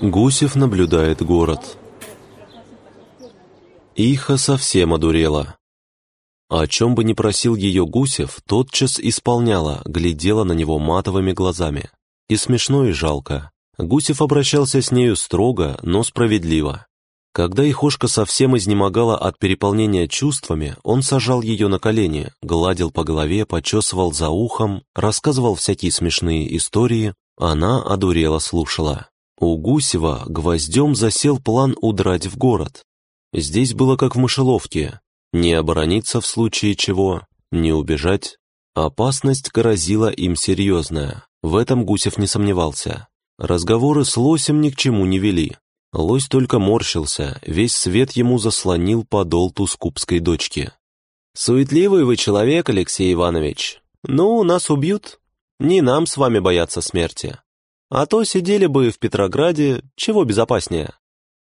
Гусев наблюдает город. Иха совсем одурела. О чем бы ни просил ее Гусев, тотчас исполняла, глядела на него матовыми глазами. И смешно, и жалко. Гусев обращался с нею строго, но справедливо. Когда Ихошка совсем изнемогала от переполнения чувствами, он сажал ее на колени, гладил по голове, почесывал за ухом, рассказывал всякие смешные истории, она одурела слушала. У Гусева гвоздем засел план удрать в город. Здесь было как в мышеловке. Не оборониться в случае чего, не убежать. Опасность грозила им серьезная. В этом Гусев не сомневался. Разговоры с лосем ни к чему не вели. Лось только морщился, весь свет ему заслонил подол тускупской дочки. «Суетливый вы человек, Алексей Иванович. Ну, нас убьют. Не нам с вами бояться смерти. А то сидели бы в Петрограде, чего безопаснее.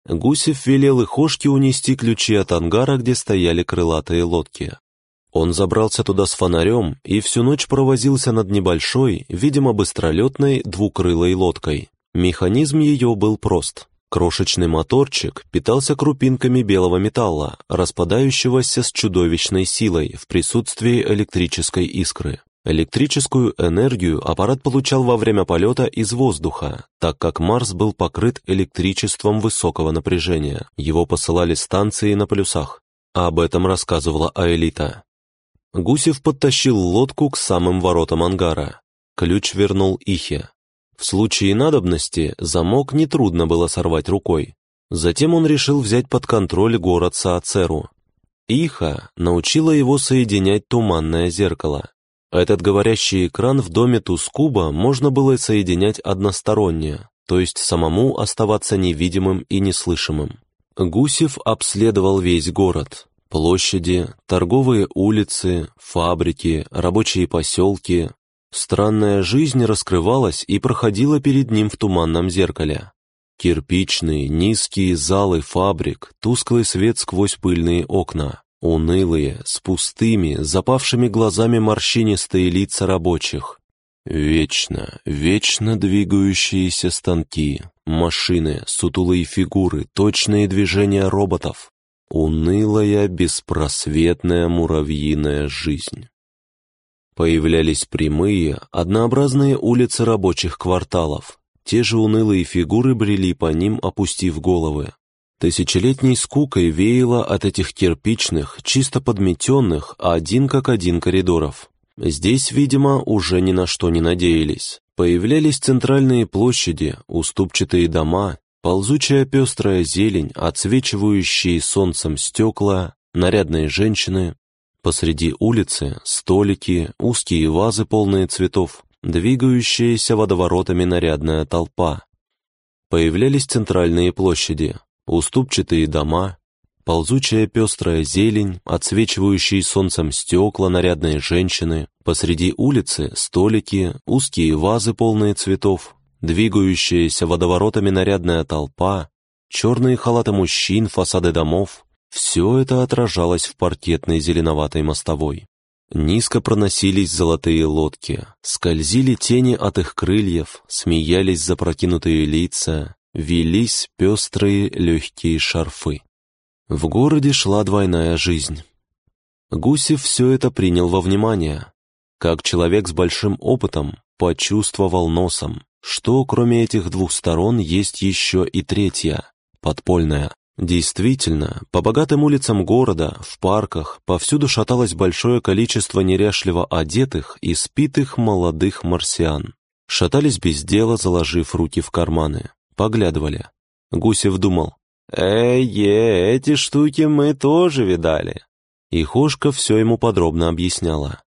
Гусев велел Ихошке унести ключи от ангара, где стояли крылатые лодки. Он забрался туда с фонарем и всю ночь провозился над небольшой, видимо, быстролетной двукрылой лодкой. Механизм ее был прост. Крошечный моторчик питался крупинками белого металла, распадающегося с чудовищной силой в присутствии электрической искры. Электрическую энергию аппарат получал во время полета из воздуха, так как Марс был покрыт электричеством высокого напряжения. Его посылали станции на полюсах. Об этом рассказывала Аэлита. Гусев подтащил лодку к самым воротам ангара. Ключ вернул Ихе. В случае надобности замок нетрудно было сорвать рукой. Затем он решил взять под контроль город Саацеру. Иха научила его соединять туманное зеркало. Этот говорящий экран в доме Тускуба можно было соединять односторонне, то есть самому оставаться невидимым и неслышимым. Гусев обследовал весь город. Площади, торговые улицы, фабрики, рабочие поселки. Странная жизнь раскрывалась и проходила перед ним в туманном зеркале. Кирпичные, низкие залы фабрик, тусклый свет сквозь пыльные окна. Унылые, с пустыми, запавшими глазами морщинистые лица рабочих. Вечно, вечно двигающиеся станки, машины, сутулые фигуры, точные движения роботов. Унылая, беспросветная муравьиная жизнь. Появлялись прямые, однообразные улицы рабочих кварталов. Те же унылые фигуры брели по ним, опустив головы. Тысячелетней скукой веяло от этих кирпичных, чисто подметенных, один как один коридоров. Здесь, видимо, уже ни на что не надеялись. Появлялись центральные площади, уступчатые дома, ползучая пестрая зелень, отсвечивающие солнцем стекла, нарядные женщины. Посреди улицы столики, узкие вазы, полные цветов, двигающаяся водоворотами нарядная толпа. Появлялись центральные площади, уступчатые дома, ползучая пестрая зелень, отсвечивающие солнцем стекла нарядные женщины, посреди улицы столики, узкие вазы, полные цветов, двигающаяся водоворотами нарядная толпа, черные халаты мужчин, фасады домов — все это отражалось в паркетной зеленоватой мостовой. Низко проносились золотые лодки, скользили тени от их крыльев, смеялись запрокинутые лица, велись пестрые легкие шарфы. В городе шла двойная жизнь. Гусев все это принял во внимание. Как человек с большим опытом почувствовал носом, что кроме этих двух сторон есть еще и третья, подпольная. Действительно, по богатым улицам города, в парках, повсюду шаталось большое количество неряшливо одетых и спитых молодых марсиан. Шатались без дела, заложив руки в карманы поглядывали. Гусев думал, «Эй, эти штуки мы тоже видали». И Хошка все ему подробно объясняла.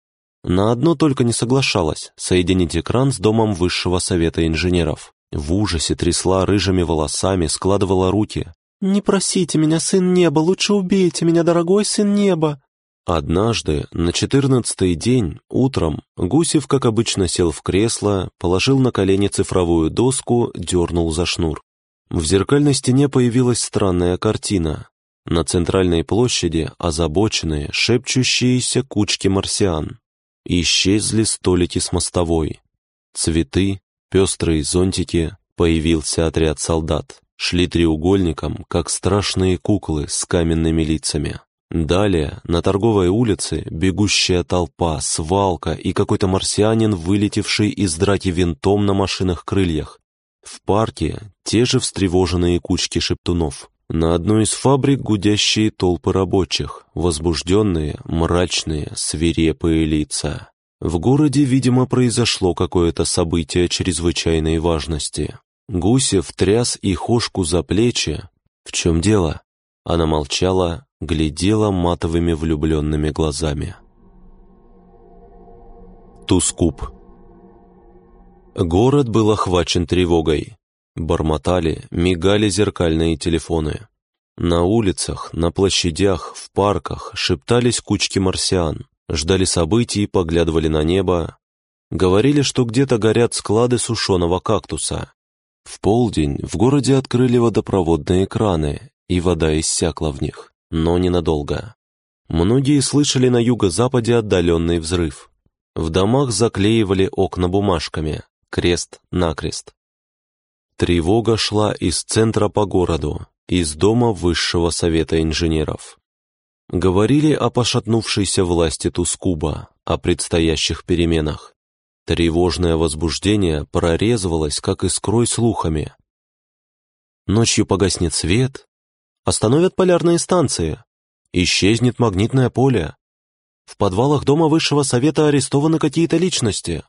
На одно только не соглашалась — соединить экран с домом высшего совета инженеров. В ужасе трясла рыжими волосами, складывала руки. «Не просите меня, сын неба, лучше убейте меня, дорогой сын неба!» Однажды, на четырнадцатый день, утром, Гусев, как обычно, сел в кресло, положил на колени цифровую доску, дернул за шнур. В зеркальной стене появилась странная картина. На центральной площади озабоченные, шепчущиеся кучки марсиан. Исчезли столики с мостовой. Цветы, пестрые зонтики, Появился отряд солдат. Шли треугольником, как страшные куклы с каменными лицами. Далее, на торговой улице, бегущая толпа, свалка и какой-то марсианин, вылетевший из драки винтом на машинах-крыльях. В парке те же встревоженные кучки шептунов. На одной из фабрик гудящие толпы рабочих, возбужденные, мрачные, свирепые лица. В городе, видимо, произошло какое-то событие чрезвычайной важности. Гусев тряс и хошку за плечи. «В чем дело?» Она молчала, глядела матовыми влюбленными глазами. Тускуп Город был охвачен тревогой. Бормотали, мигали зеркальные телефоны. На улицах, на площадях, в парках шептались кучки марсиан, ждали событий, поглядывали на небо. Говорили, что где-то горят склады сушеного кактуса. В полдень в городе открыли водопроводные краны, и вода иссякла в них, но ненадолго. Многие слышали на юго-западе отдаленный взрыв. В домах заклеивали окна бумажками, крест-накрест. Тревога шла из центра по городу, из дома Высшего Совета Инженеров. Говорили о пошатнувшейся власти Тускуба, о предстоящих переменах. Тревожное возбуждение прорезывалось, как искрой слухами. Ночью погаснет свет, остановят полярные станции, исчезнет магнитное поле. В подвалах Дома Высшего Совета арестованы какие-то личности.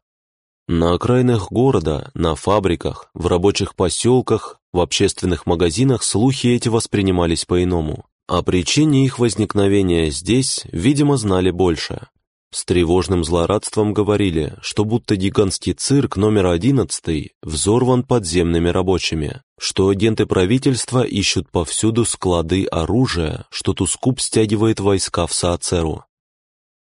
На окраинах города, на фабриках, в рабочих поселках, в общественных магазинах слухи эти воспринимались по-иному. О причине их возникновения здесь, видимо, знали больше. С тревожным злорадством говорили, что будто гигантский цирк номер 11 взорван подземными рабочими, что агенты правительства ищут повсюду склады оружия, что Тускуп стягивает войска в Саацеру.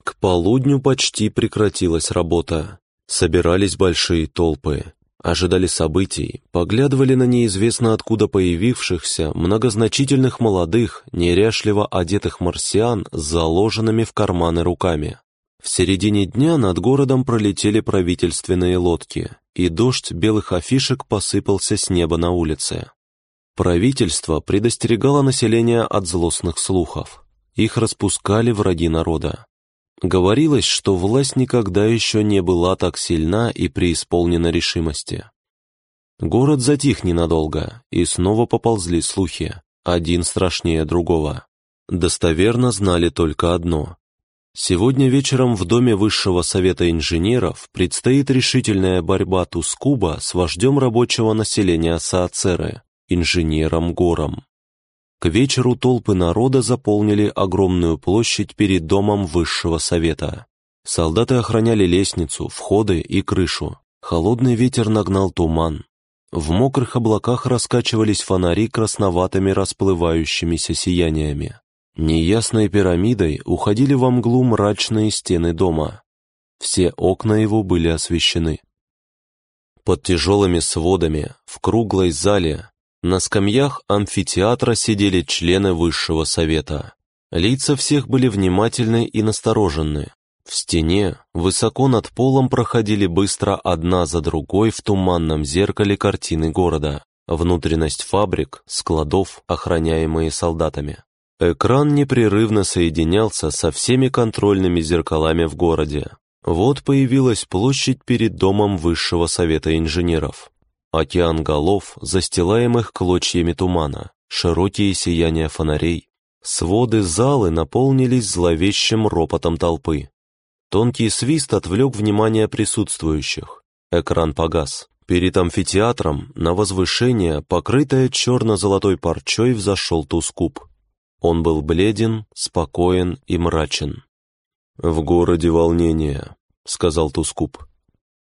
К полудню почти прекратилась работа. Собирались большие толпы, ожидали событий, поглядывали на неизвестно откуда появившихся, многозначительных молодых, неряшливо одетых марсиан с заложенными в карманы руками. В середине дня над городом пролетели правительственные лодки, и дождь белых афишек посыпался с неба на улице. Правительство предостерегало население от злостных слухов. Их распускали враги народа. Говорилось, что власть никогда еще не была так сильна и преисполнена решимости. Город затих ненадолго, и снова поползли слухи, один страшнее другого. Достоверно знали только одно. Сегодня вечером в Доме Высшего Совета Инженеров предстоит решительная борьба Тускуба с вождем рабочего населения Саацеры, инженером Гором. К вечеру толпы народа заполнили огромную площадь перед домом Высшего Совета. Солдаты охраняли лестницу, входы и крышу. Холодный ветер нагнал туман. В мокрых облаках раскачивались фонари красноватыми расплывающимися сияниями. Неясной пирамидой уходили во мглу мрачные стены дома. Все окна его были освещены. Под тяжелыми сводами, в круглой зале, на скамьях амфитеатра сидели члены высшего совета. Лица всех были внимательны и настороженны. В стене, высоко над полом проходили быстро одна за другой в туманном зеркале картины города, внутренность фабрик, складов, охраняемые солдатами. Экран непрерывно соединялся со всеми контрольными зеркалами в городе. Вот появилась площадь перед домом Высшего Совета Инженеров. Океан голов, застилаемых клочьями тумана, широкие сияния фонарей. Своды залы наполнились зловещим ропотом толпы. Тонкий свист отвлек внимание присутствующих. Экран погас. Перед амфитеатром на возвышение, покрытое черно-золотой парчой, взошел Тускуп. Он был бледен, спокоен и мрачен. «В городе волнение», — сказал Тускуп.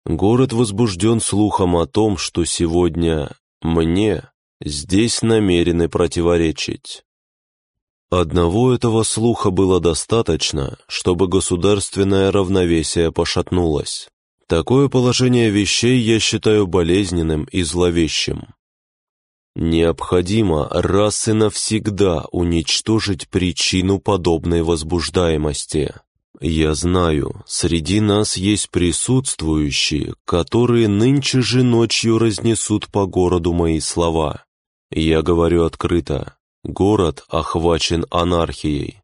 Город возбужден слухом о том, что сегодня мне здесь намерены противоречить. Одного этого слуха было достаточно, чтобы государственное равновесие пошатнулось. Такое положение вещей я считаю болезненным и зловещим. Необходимо раз и навсегда уничтожить причину подобной возбуждаемости. Я знаю, среди нас есть присутствующие, которые нынче же ночью разнесут по городу мои слова. Я говорю открыто, город охвачен анархией.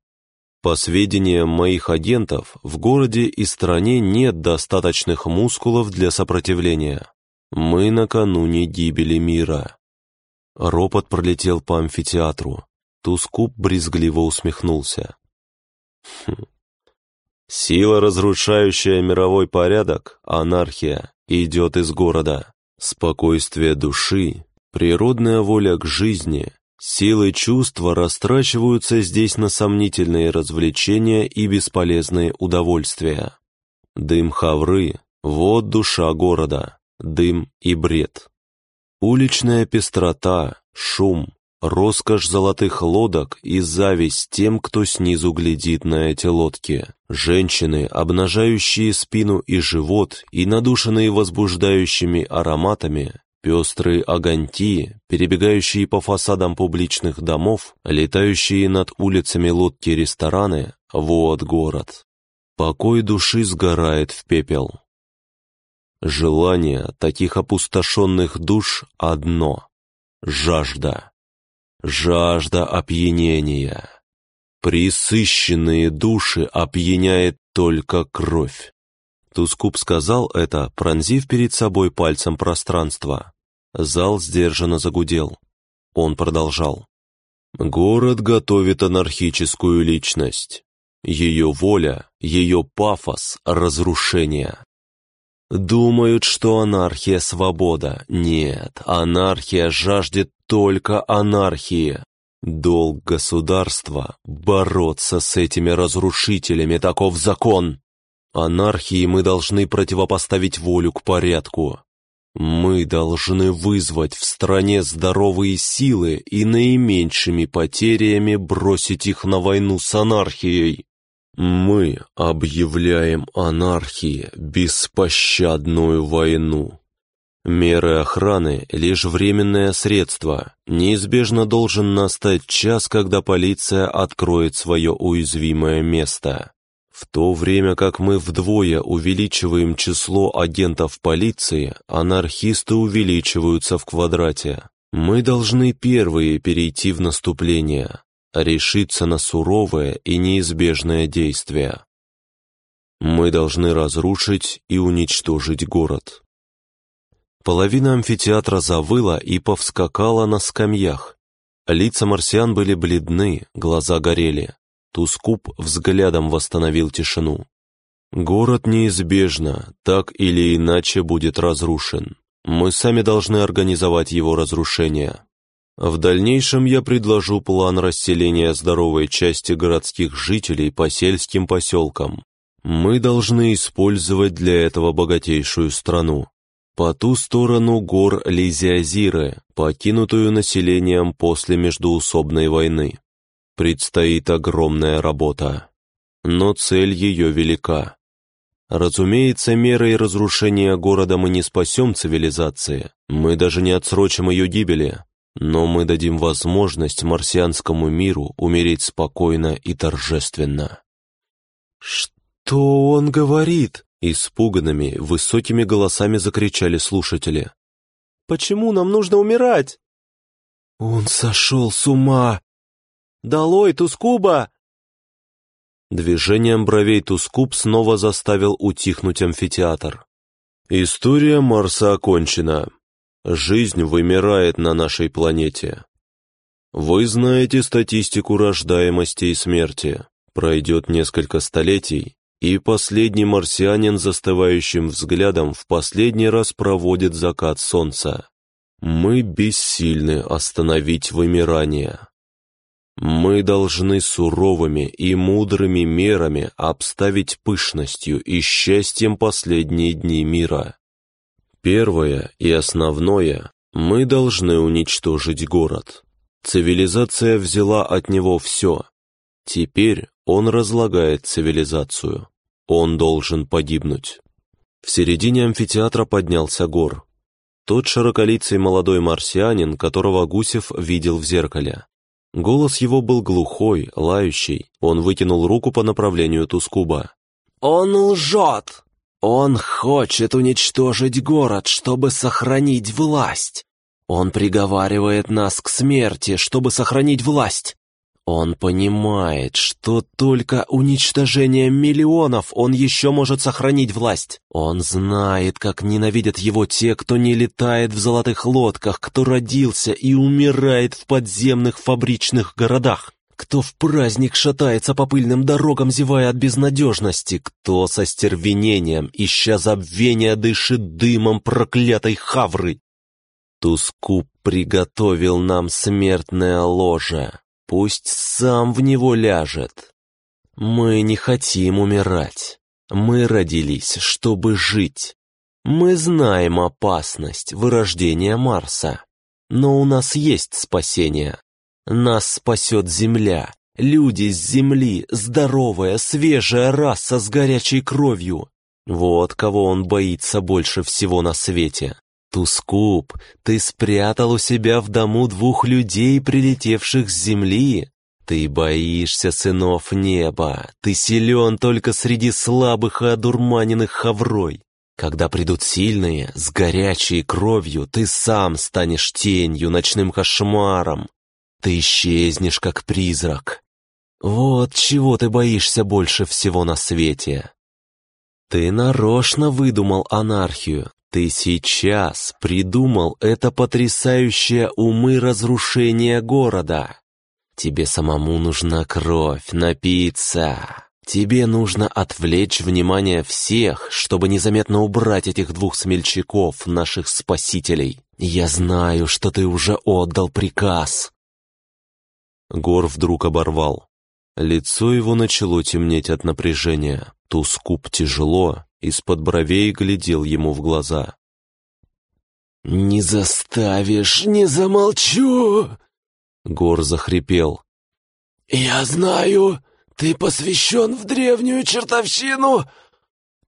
По сведениям моих агентов, в городе и стране нет достаточных мускулов для сопротивления. Мы накануне гибели мира. Ропот пролетел по амфитеатру. Тускуп брезгливо усмехнулся. Хм. Сила, разрушающая мировой порядок, анархия, идет из города. Спокойствие души, природная воля к жизни, силы чувства растрачиваются здесь на сомнительные развлечения и бесполезные удовольствия. Дым хавры – вот душа города, дым и бред. Уличная пестрота, шум, роскошь золотых лодок и зависть тем, кто снизу глядит на эти лодки. Женщины, обнажающие спину и живот и надушенные возбуждающими ароматами, пестрые огоньки, перебегающие по фасадам публичных домов, летающие над улицами лодки-рестораны — вот город. Покой души сгорает в пепел. Желание таких опустошенных душ одно — жажда. Жажда опьянения. Присыщенные души опьяняет только кровь. Тускуп сказал это, пронзив перед собой пальцем пространство. Зал сдержанно загудел. Он продолжал. «Город готовит анархическую личность. Ее воля, ее пафос, разрушение. Думают, что анархия — свобода. Нет, анархия жаждет только анархии. Долг государства — бороться с этими разрушителями, таков закон. Анархии мы должны противопоставить волю к порядку. Мы должны вызвать в стране здоровые силы и наименьшими потерями бросить их на войну с анархией. Мы объявляем анархии беспощадную войну. Меры охраны — лишь временное средство. Неизбежно должен настать час, когда полиция откроет свое уязвимое место. В то время как мы вдвое увеличиваем число агентов полиции, анархисты увеличиваются в квадрате. Мы должны первые перейти в наступление решиться на суровое и неизбежное действие. Мы должны разрушить и уничтожить город. Половина амфитеатра завыла и повскакала на скамьях. Лица марсиан были бледны, глаза горели. Тускуп взглядом восстановил тишину. Город неизбежно, так или иначе, будет разрушен. Мы сами должны организовать его разрушение. В дальнейшем я предложу план расселения здоровой части городских жителей по сельским поселкам. Мы должны использовать для этого богатейшую страну. По ту сторону гор Лизиазиры, покинутую населением после междуусобной войны. Предстоит огромная работа. Но цель ее велика. Разумеется, мерой разрушения города мы не спасем цивилизации, мы даже не отсрочим ее гибели, но мы дадим возможность марсианскому миру умереть спокойно и торжественно». «Что он говорит?» Испуганными, высокими голосами закричали слушатели. «Почему нам нужно умирать?» «Он сошел с ума!» «Долой, Тускуба!» Движением бровей Тускуб снова заставил утихнуть амфитеатр. «История Марса окончена. Жизнь вымирает на нашей планете. Вы знаете статистику рождаемости и смерти. Пройдет несколько столетий, и последний марсианин застывающим взглядом в последний раз проводит закат солнца. Мы бессильны остановить вымирание. Мы должны суровыми и мудрыми мерами обставить пышностью и счастьем последние дни мира. Первое и основное, мы должны уничтожить город. Цивилизация взяла от него все. Теперь он разлагает цивилизацию. Он должен погибнуть. В середине амфитеатра поднялся гор. Тот широколицый молодой марсианин, которого Гусев видел в зеркале. Голос его был глухой, лающий. Он вытянул руку по направлению Тускуба. Он лжет! Он хочет уничтожить город, чтобы сохранить власть. Он приговаривает нас к смерти, чтобы сохранить власть. Он понимает, что только уничтожением миллионов он еще может сохранить власть. Он знает, как ненавидят его те, кто не летает в золотых лодках, кто родился и умирает в подземных фабричных городах кто в праздник шатается по пыльным дорогам, зевая от безнадежности, кто со стервенением, ища забвения, дышит дымом проклятой хавры. Тускуп приготовил нам смертное ложе, пусть сам в него ляжет. Мы не хотим умирать, мы родились, чтобы жить. Мы знаем опасность вырождения Марса, но у нас есть спасение. Нас спасет земля, люди с земли, здоровая, свежая раса с горячей кровью. Вот кого он боится больше всего на свете. Тускуп, ты спрятал у себя в дому двух людей, прилетевших с земли. Ты боишься сынов неба, ты силен только среди слабых и одурманенных хаврой. Когда придут сильные, с горячей кровью, ты сам станешь тенью, ночным кошмаром, ты исчезнешь, как призрак. Вот чего ты боишься больше всего на свете. Ты нарочно выдумал анархию. Ты сейчас придумал это потрясающее умы разрушение города. Тебе самому нужна кровь, напиться. Тебе нужно отвлечь внимание всех, чтобы незаметно убрать этих двух смельчаков, наших спасителей. Я знаю, что ты уже отдал приказ. Гор вдруг оборвал. Лицо его начало темнеть от напряжения. Тускуп тяжело, из-под бровей глядел ему в глаза. «Не заставишь, не замолчу!» Гор захрипел. «Я знаю, ты посвящен в древнюю чертовщину.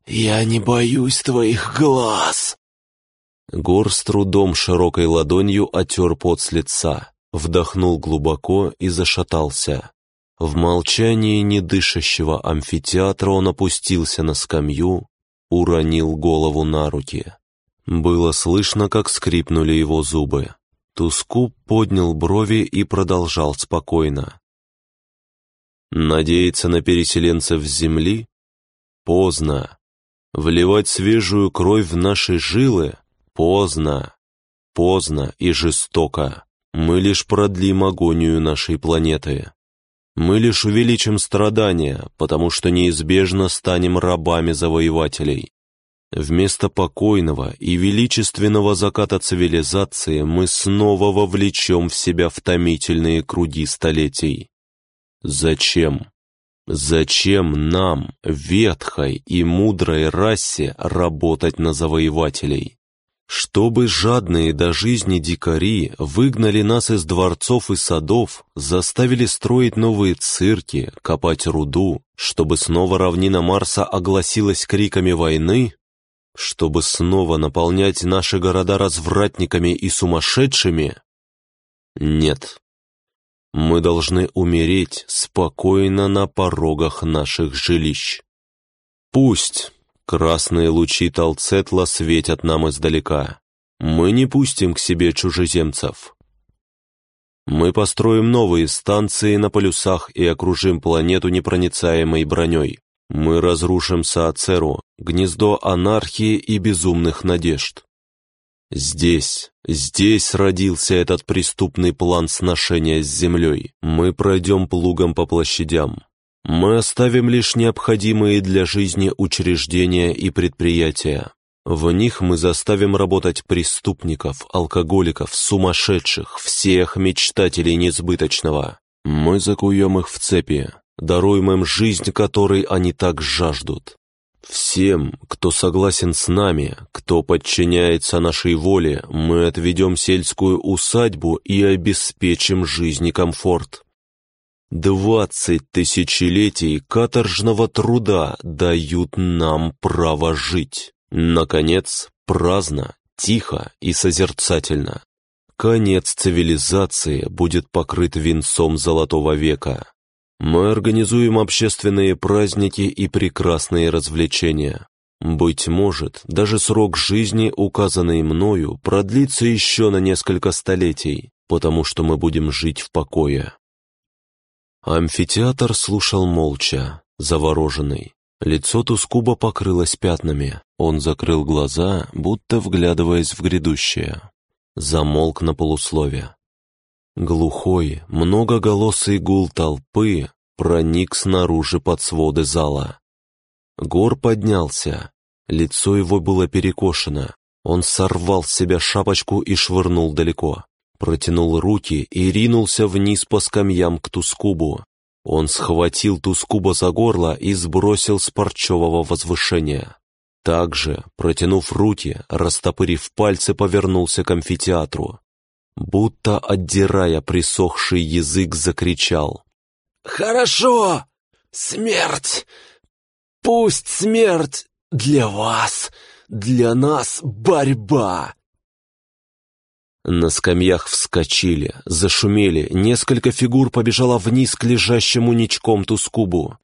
Я не боюсь твоих глаз!» Гор с трудом широкой ладонью отер пот с лица. Вдохнул глубоко и зашатался. В молчании недышащего амфитеатра он опустился на скамью, уронил голову на руки. Было слышно, как скрипнули его зубы. Тускуп поднял брови и продолжал спокойно. Надеяться на переселенцев с земли? Поздно. Вливать свежую кровь в наши жилы? Поздно. Поздно и жестоко. Мы лишь продлим агонию нашей планеты. Мы лишь увеличим страдания, потому что неизбежно станем рабами завоевателей. Вместо покойного и величественного заката цивилизации мы снова вовлечем в себя в томительные круги столетий. Зачем? Зачем нам, ветхой и мудрой расе, работать на завоевателей? Чтобы жадные до жизни дикари выгнали нас из дворцов и садов, заставили строить новые цирки, копать руду, чтобы снова равнина Марса огласилась криками войны, чтобы снова наполнять наши города развратниками и сумасшедшими? Нет. Мы должны умереть спокойно на порогах наших жилищ. Пусть Красные лучи Талцетла светят нам издалека. Мы не пустим к себе чужеземцев. Мы построим новые станции на полюсах и окружим планету непроницаемой броней. Мы разрушим Саацеру, гнездо анархии и безумных надежд. Здесь, здесь родился этот преступный план сношения с землей. Мы пройдем плугом по площадям, мы оставим лишь необходимые для жизни учреждения и предприятия. В них мы заставим работать преступников, алкоголиков, сумасшедших, всех мечтателей несбыточного. Мы закуем их в цепи, даруем им жизнь, которой они так жаждут. Всем, кто согласен с нами, кто подчиняется нашей воле, мы отведем сельскую усадьбу и обеспечим жизнь и комфорт. Двадцать тысячелетий каторжного труда дают нам право жить. Наконец, праздно, тихо и созерцательно. Конец цивилизации будет покрыт венцом золотого века. Мы организуем общественные праздники и прекрасные развлечения. Быть может, даже срок жизни, указанный мною, продлится еще на несколько столетий, потому что мы будем жить в покое». Амфитеатр слушал молча, завороженный. Лицо Тускуба покрылось пятнами. Он закрыл глаза, будто вглядываясь в грядущее. Замолк на полуслове. Глухой, многоголосый гул толпы проник снаружи под своды зала. Гор поднялся. Лицо его было перекошено. Он сорвал с себя шапочку и швырнул далеко. Протянул руки и ринулся вниз по скамьям к Тускубу. Он схватил Тускуба за горло и сбросил с парчевого возвышения. Также, протянув руки, растопырив пальцы, повернулся к амфитеатру. Будто, отдирая присохший язык, закричал. «Хорошо! Смерть! Пусть смерть для вас, для нас борьба!» На скамьях вскочили, зашумели, несколько фигур побежало вниз к лежащему ничком Тускубу.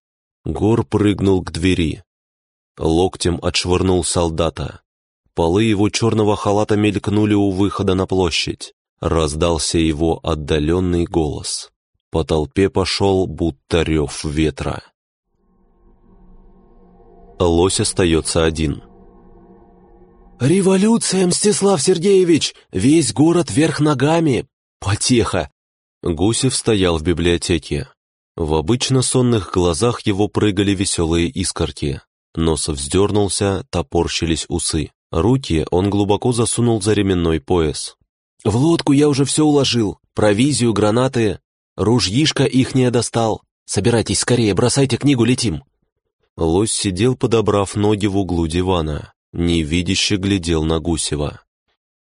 Гор прыгнул к двери. Локтем отшвырнул солдата. Полы его черного халата мелькнули у выхода на площадь. Раздался его отдаленный голос. По толпе пошел будто рев ветра. Лось остается один. «Революция, Мстислав Сергеевич! Весь город вверх ногами! Потеха!» Гусев стоял в библиотеке. В обычно сонных глазах его прыгали веселые искорки. Нос вздернулся, топорщились усы. Руки он глубоко засунул за ременной пояс. «В лодку я уже все уложил. Провизию, гранаты. Ружьишко ихнее достал. Собирайтесь скорее, бросайте книгу, летим». Лось сидел, подобрав ноги в углу дивана невидяще глядел на Гусева.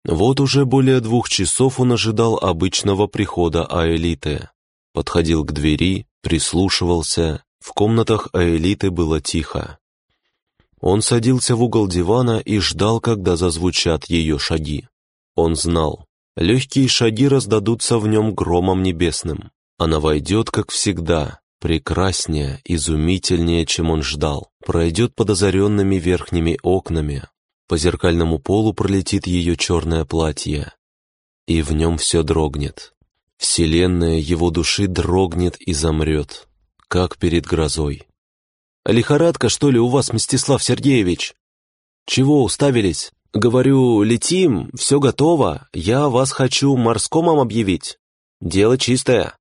Вот уже более двух часов он ожидал обычного прихода Аэлиты. Подходил к двери, прислушивался, в комнатах Аэлиты было тихо. Он садился в угол дивана и ждал, когда зазвучат ее шаги. Он знал, легкие шаги раздадутся в нем громом небесным. Она войдет, как всегда, прекраснее, изумительнее, чем он ждал, пройдет под озаренными верхними окнами, по зеркальному полу пролетит ее черное платье, и в нем все дрогнет. Вселенная его души дрогнет и замрет, как перед грозой. «Лихорадка, что ли, у вас, Мстислав Сергеевич?» «Чего уставились?» «Говорю, летим, все готово, я вас хочу морскомом объявить. Дело чистое».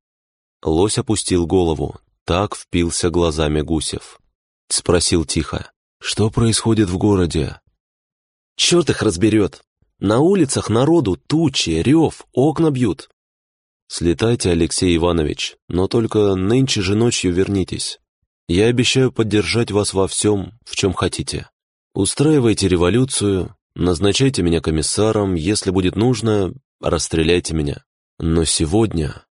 Лось опустил голову, так впился глазами Гусев. Спросил тихо, что происходит в городе? Черт их разберет. На улицах народу тучи, рев, окна бьют. Слетайте, Алексей Иванович, но только нынче же ночью вернитесь. Я обещаю поддержать вас во всем, в чем хотите. Устраивайте революцию, назначайте меня комиссаром, если будет нужно, расстреляйте меня. Но сегодня,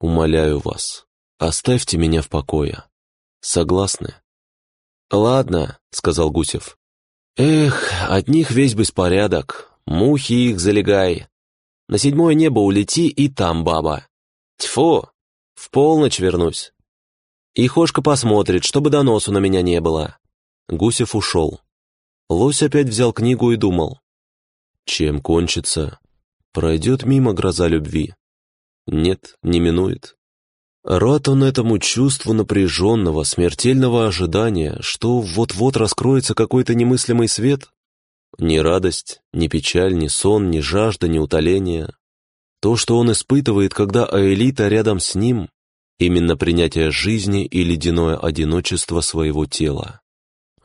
умоляю вас, Оставьте меня в покое. Согласны?» «Ладно», — сказал Гусев. «Эх, от них весь беспорядок. Мухи их залегай. На седьмое небо улети, и там баба. Тьфу, в полночь вернусь. И Хошка посмотрит, чтобы доносу на меня не было». Гусев ушел. Лось опять взял книгу и думал. Чем кончится? Пройдет мимо гроза любви. Нет, не минует. Рад он этому чувству напряженного, смертельного ожидания, что вот-вот раскроется какой-то немыслимый свет? Ни радость, ни печаль, ни сон, ни жажда, ни утоление. То, что он испытывает, когда Аэлита рядом с ним, именно принятие жизни и ледяное одиночество своего тела.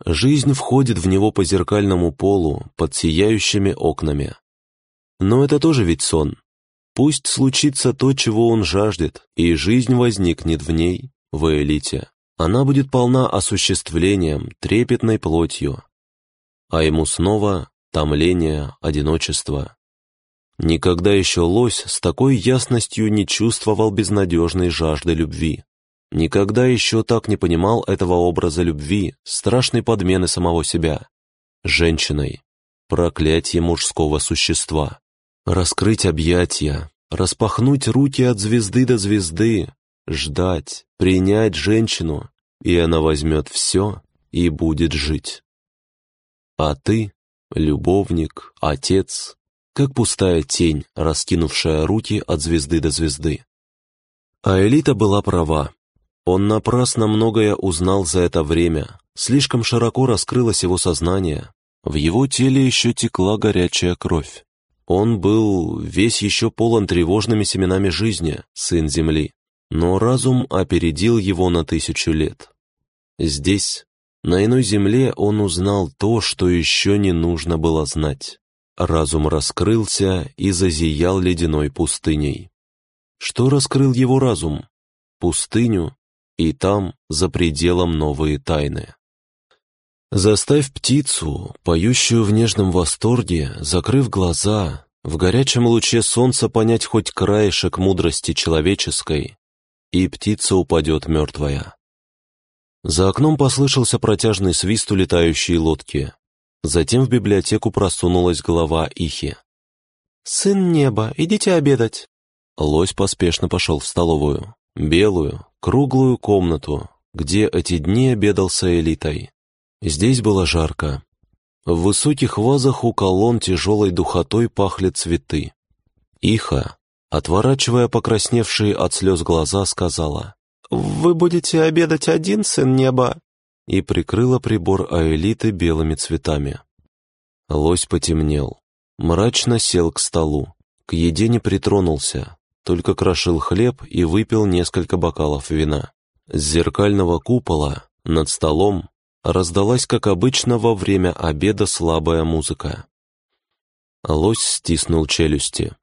Жизнь входит в него по зеркальному полу, под сияющими окнами. Но это тоже ведь сон. Пусть случится то, чего он жаждет, и жизнь возникнет в ней, в элите. Она будет полна осуществлением, трепетной плотью. А ему снова томление, одиночество. Никогда еще лось с такой ясностью не чувствовал безнадежной жажды любви. Никогда еще так не понимал этого образа любви, страшной подмены самого себя. Женщиной. Проклятие мужского существа. Раскрыть объятия, распахнуть руки от звезды до звезды, ждать, принять женщину, и она возьмет все и будет жить. А ты, любовник, отец, как пустая тень, раскинувшая руки от звезды до звезды. А Элита была права. Он напрасно многое узнал за это время, слишком широко раскрылось его сознание, в его теле еще текла горячая кровь. Он был весь еще полон тревожными семенами жизни, сын Земли, но разум опередил его на тысячу лет. Здесь, на иной земле, он узнал то, что еще не нужно было знать. Разум раскрылся и зазиял ледяной пустыней. Что раскрыл его разум? Пустыню, и там, за пределом, новые тайны. Заставь птицу, поющую в нежном восторге, закрыв глаза, в горячем луче солнца понять хоть краешек мудрости человеческой, и птица упадет мертвая. За окном послышался протяжный свист улетающей лодки. Затем в библиотеку просунулась голова Ихи. «Сын неба, идите обедать!» Лось поспешно пошел в столовую, белую, круглую комнату, где эти дни обедал с элитой. Здесь было жарко. В высоких вазах у колонн тяжелой духотой пахли цветы. Иха, отворачивая покрасневшие от слез глаза, сказала, «Вы будете обедать один, сын неба?» и прикрыла прибор аэлиты белыми цветами. Лось потемнел, мрачно сел к столу, к еде не притронулся, только крошил хлеб и выпил несколько бокалов вина. С зеркального купола над столом раздалась, как обычно, во время обеда слабая музыка. Лось стиснул челюсти.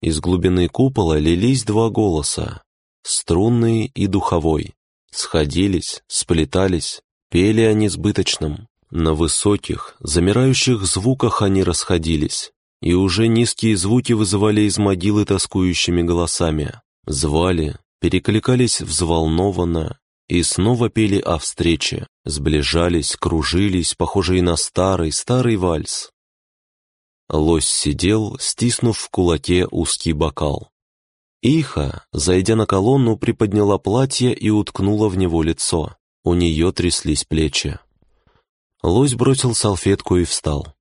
Из глубины купола лились два голоса, струнный и духовой. Сходились, сплетались, пели они сбыточным. На высоких, замирающих звуках они расходились, и уже низкие звуки вызывали из могилы тоскующими голосами, звали, перекликались взволнованно, и снова пели о встрече, сближались, кружились, похожие на старый, старый вальс. Лось сидел, стиснув в кулаке узкий бокал. Иха, зайдя на колонну, приподняла платье и уткнула в него лицо. У нее тряслись плечи. Лось бросил салфетку и встал.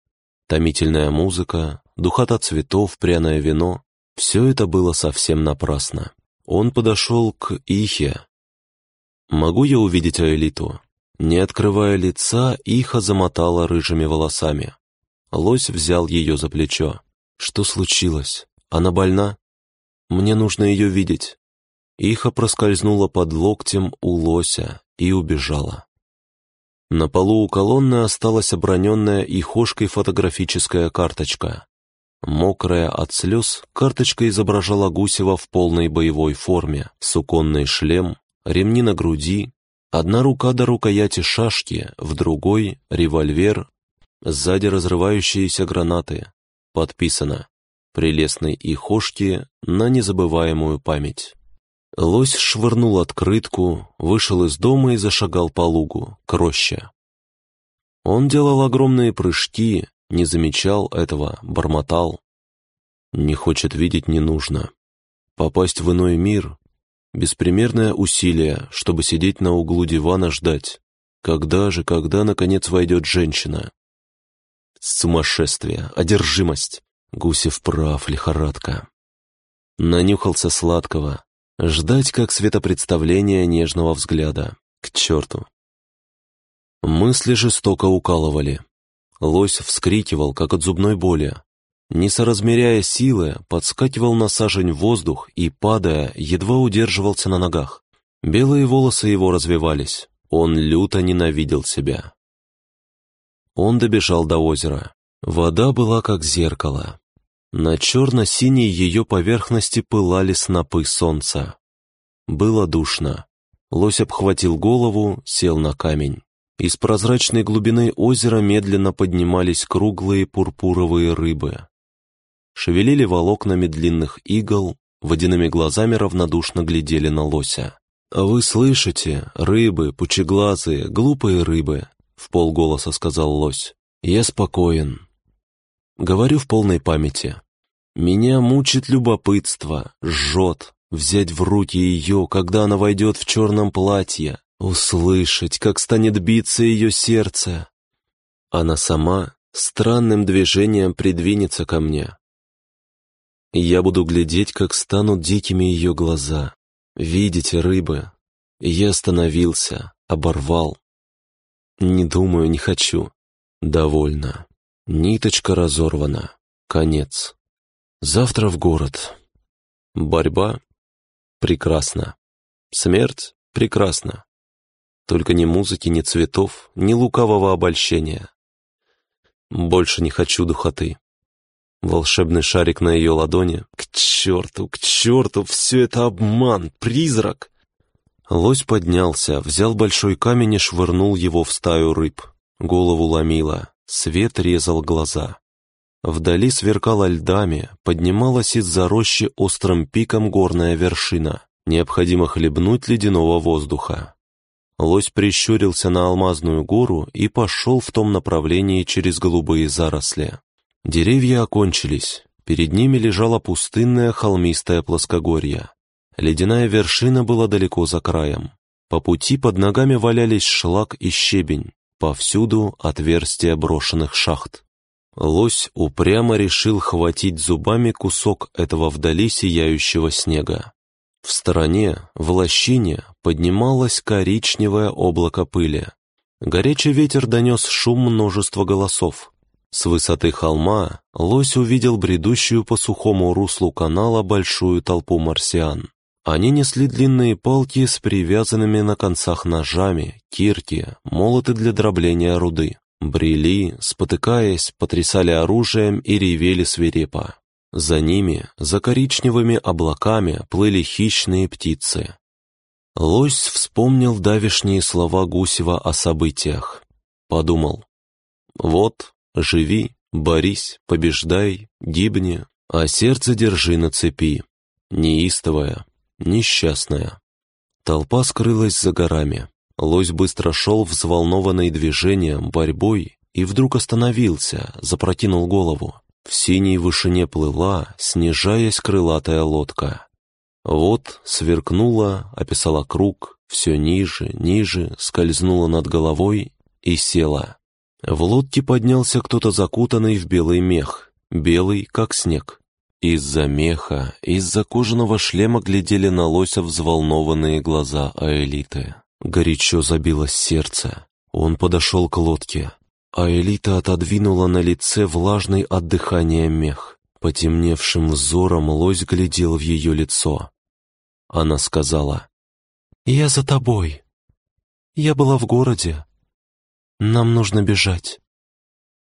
Томительная музыка, духота цветов, пряное вино — все это было совсем напрасно. Он подошел к Ихе, «Могу я увидеть Аэлиту?» Не открывая лица, Иха замотала рыжими волосами. Лось взял ее за плечо. «Что случилось? Она больна? Мне нужно ее видеть». Иха проскользнула под локтем у лося и убежала. На полу у колонны осталась оброненная Ихошкой фотографическая карточка. Мокрая от слез, карточка изображала Гусева в полной боевой форме, суконный шлем, ремни на груди, одна рука до рукояти шашки, в другой — револьвер, сзади разрывающиеся гранаты. Подписано «Прелестной Ихошки на незабываемую память». Лось швырнул открытку, вышел из дома и зашагал по лугу, к роще. Он делал огромные прыжки, не замечал этого, бормотал. Не хочет видеть не нужно. Попасть в иной мир, Беспримерное усилие, чтобы сидеть на углу дивана ждать. Когда же, когда, наконец, войдет женщина? Сумасшествие, одержимость. Гусев прав, лихорадка. Нанюхался сладкого. Ждать, как светопредставление нежного взгляда. К черту. Мысли жестоко укалывали. Лось вскрикивал, как от зубной боли, не соразмеряя силы, подскакивал на сажень воздух и, падая, едва удерживался на ногах. Белые волосы его развивались. Он люто ненавидел себя. Он добежал до озера. Вода была как зеркало. На черно-синей ее поверхности пылали снопы солнца. Было душно. Лось обхватил голову, сел на камень. Из прозрачной глубины озера медленно поднимались круглые пурпуровые рыбы шевелили волокнами длинных игл, водяными глазами равнодушно глядели на лося. «А вы слышите, рыбы, пучеглазые, глупые рыбы?» — в полголоса сказал лось. «Я спокоен. Говорю в полной памяти. Меня мучит любопытство, жжет, взять в руки ее, когда она войдет в черном платье, услышать, как станет биться ее сердце. Она сама странным движением придвинется ко мне. Я буду глядеть, как станут дикими ее глаза. Видите, рыбы? Я остановился, оборвал. Не думаю, не хочу. Довольно. Ниточка разорвана. Конец. Завтра в город. Борьба? Прекрасно. Смерть? Прекрасно. Только ни музыки, ни цветов, ни лукавого обольщения. Больше не хочу духоты. Волшебный шарик на ее ладони. К черту, к черту, все это обман, призрак. Лось поднялся, взял большой камень и швырнул его в стаю рыб. Голову ломило, свет резал глаза. Вдали сверкала льдами, поднималась из-за рощи острым пиком горная вершина. Необходимо хлебнуть ледяного воздуха. Лось прищурился на алмазную гору и пошел в том направлении через голубые заросли. Деревья окончились, перед ними лежало пустынное холмистое плоскогорье. Ледяная вершина была далеко за краем. По пути под ногами валялись шлак и щебень, повсюду отверстия брошенных шахт. Лось упрямо решил хватить зубами кусок этого вдали сияющего снега. В стороне, в лощине, поднималось коричневое облако пыли. Горячий ветер донес шум множества голосов. С высоты холма лось увидел бредущую по сухому руслу канала большую толпу марсиан. Они несли длинные палки с привязанными на концах ножами, кирки, молоты для дробления руды. Брели, спотыкаясь, потрясали оружием и ревели свирепо. За ними, за коричневыми облаками, плыли хищные птицы. Лось вспомнил давишние слова Гусева о событиях. Подумал, вот, живи, борись, побеждай, гибни, а сердце держи на цепи, неистовая, несчастная. Толпа скрылась за горами. Лось быстро шел, взволнованный движением, борьбой, и вдруг остановился, запрокинул голову. В синей вышине плыла, снижаясь крылатая лодка. Вот сверкнула, описала круг, все ниже, ниже, скользнула над головой и села. В лодке поднялся кто-то закутанный в белый мех, белый, как снег. Из-за меха, из-за кожаного шлема глядели на лося взволнованные глаза Аэлиты. Горячо забилось сердце. Он подошел к лодке, а Элита отодвинула на лице влажный от дыхания мех. Потемневшим взором лось глядел в ее лицо. Она сказала, «Я за тобой. Я была в городе. Нам нужно бежать.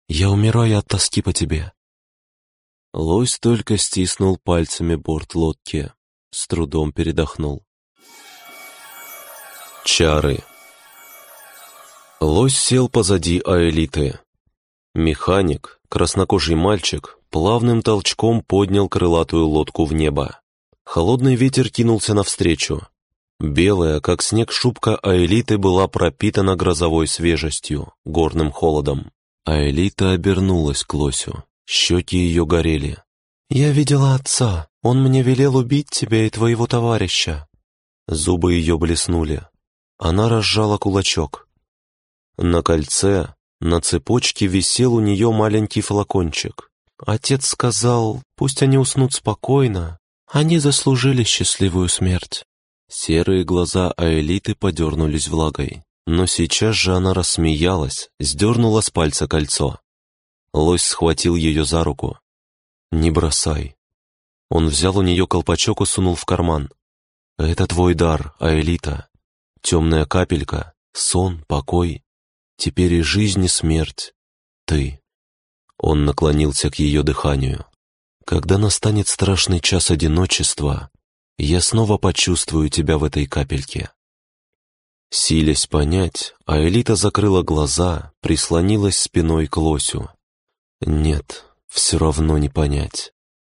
Я умираю от тоски по тебе». Лось только стиснул пальцами борт лодки, с трудом передохнул. Чары Лось сел позади Аэлиты. Механик, краснокожий мальчик, плавным толчком поднял крылатую лодку в небо. Холодный ветер кинулся навстречу. Белая, как снег, шубка Аэлиты была пропитана грозовой свежестью, горным холодом. Аэлита обернулась к лосю. Щеки ее горели. «Я видела отца. Он мне велел убить тебя и твоего товарища». Зубы ее блеснули. Она разжала кулачок. На кольце, на цепочке висел у нее маленький флакончик. Отец сказал, пусть они уснут спокойно, они заслужили счастливую смерть. Серые глаза Аэлиты подернулись влагой, но сейчас же она рассмеялась, сдернула с пальца кольцо. Лось схватил ее за руку. «Не бросай». Он взял у нее колпачок и сунул в карман. «Это твой дар, Аэлита. Темная капелька, сон, покой. Теперь и жизнь, и смерть. Ты. Он наклонился к ее дыханию. Когда настанет страшный час одиночества, я снова почувствую тебя в этой капельке. Силясь понять, а Элита закрыла глаза, прислонилась спиной к лосю. Нет, все равно не понять.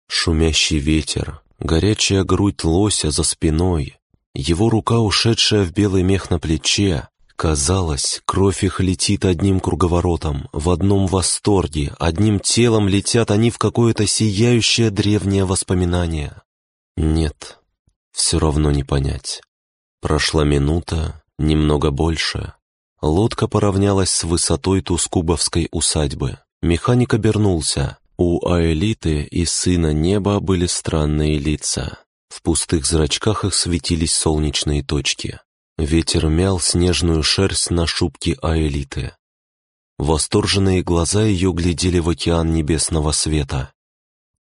Шумящий ветер, горячая грудь лося за спиной, его рука, ушедшая в белый мех на плече, Казалось, кровь их летит одним круговоротом, в одном восторге, одним телом летят они в какое-то сияющее древнее воспоминание. Нет, все равно не понять. Прошла минута, немного больше. Лодка поравнялась с высотой Тускубовской усадьбы. Механик обернулся. У Аэлиты и сына неба были странные лица. В пустых зрачках их светились солнечные точки. Ветер мял снежную шерсть на шубке Аэлиты. Восторженные глаза ее глядели в океан небесного света.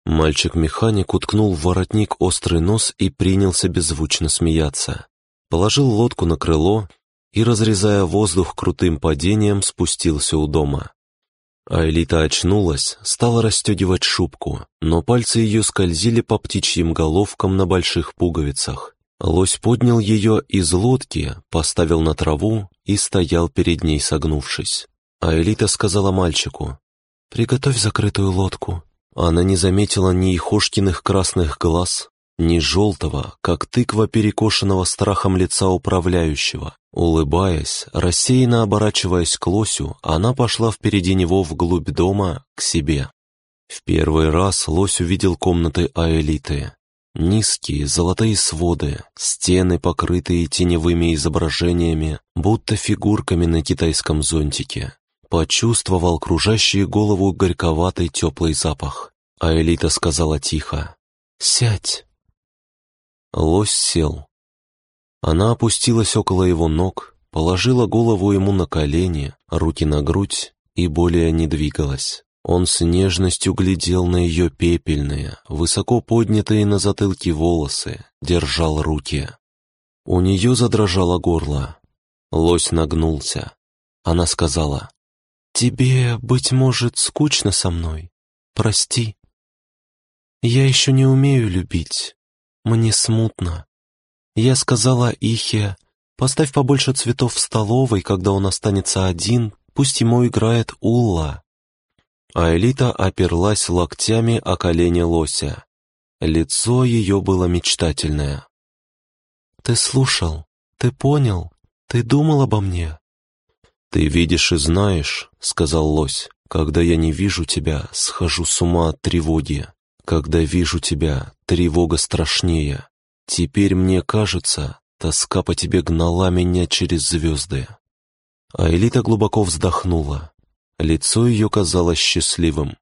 Мальчик-механик уткнул в воротник острый нос и принялся беззвучно смеяться. Положил лодку на крыло и, разрезая воздух крутым падением, спустился у дома. А очнулась, стала расстегивать шубку, но пальцы ее скользили по птичьим головкам на больших пуговицах. Лось поднял ее из лодки, поставил на траву и стоял перед ней согнувшись. А сказала мальчику, «Приготовь закрытую лодку». Она не заметила ни Ихошкиных красных глаз, ни желтого, как тыква перекошенного страхом лица управляющего. Улыбаясь, рассеянно оборачиваясь к лосю, она пошла впереди него вглубь дома, к себе. В первый раз лось увидел комнаты Аэлиты. Низкие золотые своды, стены, покрытые теневыми изображениями, будто фигурками на китайском зонтике. Почувствовал кружащий голову горьковатый теплый запах. Аэлита сказала тихо «Сядь». Лось сел. Она опустилась около его ног, положила голову ему на колени, руки на грудь и более не двигалась. Он с нежностью глядел на ее пепельные, высоко поднятые на затылке волосы, держал руки. У нее задрожало горло. Лось нагнулся. Она сказала, «Тебе, быть может, скучно со мной? Прости. Я еще не умею любить. Мне смутно. Я сказала Ихе, поставь побольше цветов в столовой, когда он останется один, пусть ему играет Улла. А Элита оперлась локтями о колени лося. Лицо ее было мечтательное. «Ты слушал, ты понял, ты думал обо мне?» «Ты видишь и знаешь», — сказал лось, — «когда я не вижу тебя, схожу с ума от тревоги». Когда вижу тебя, тревога страшнее. Теперь мне кажется, тоска по тебе гнала меня через звезды. А Элита глубоко вздохнула. Лицо ее казалось счастливым.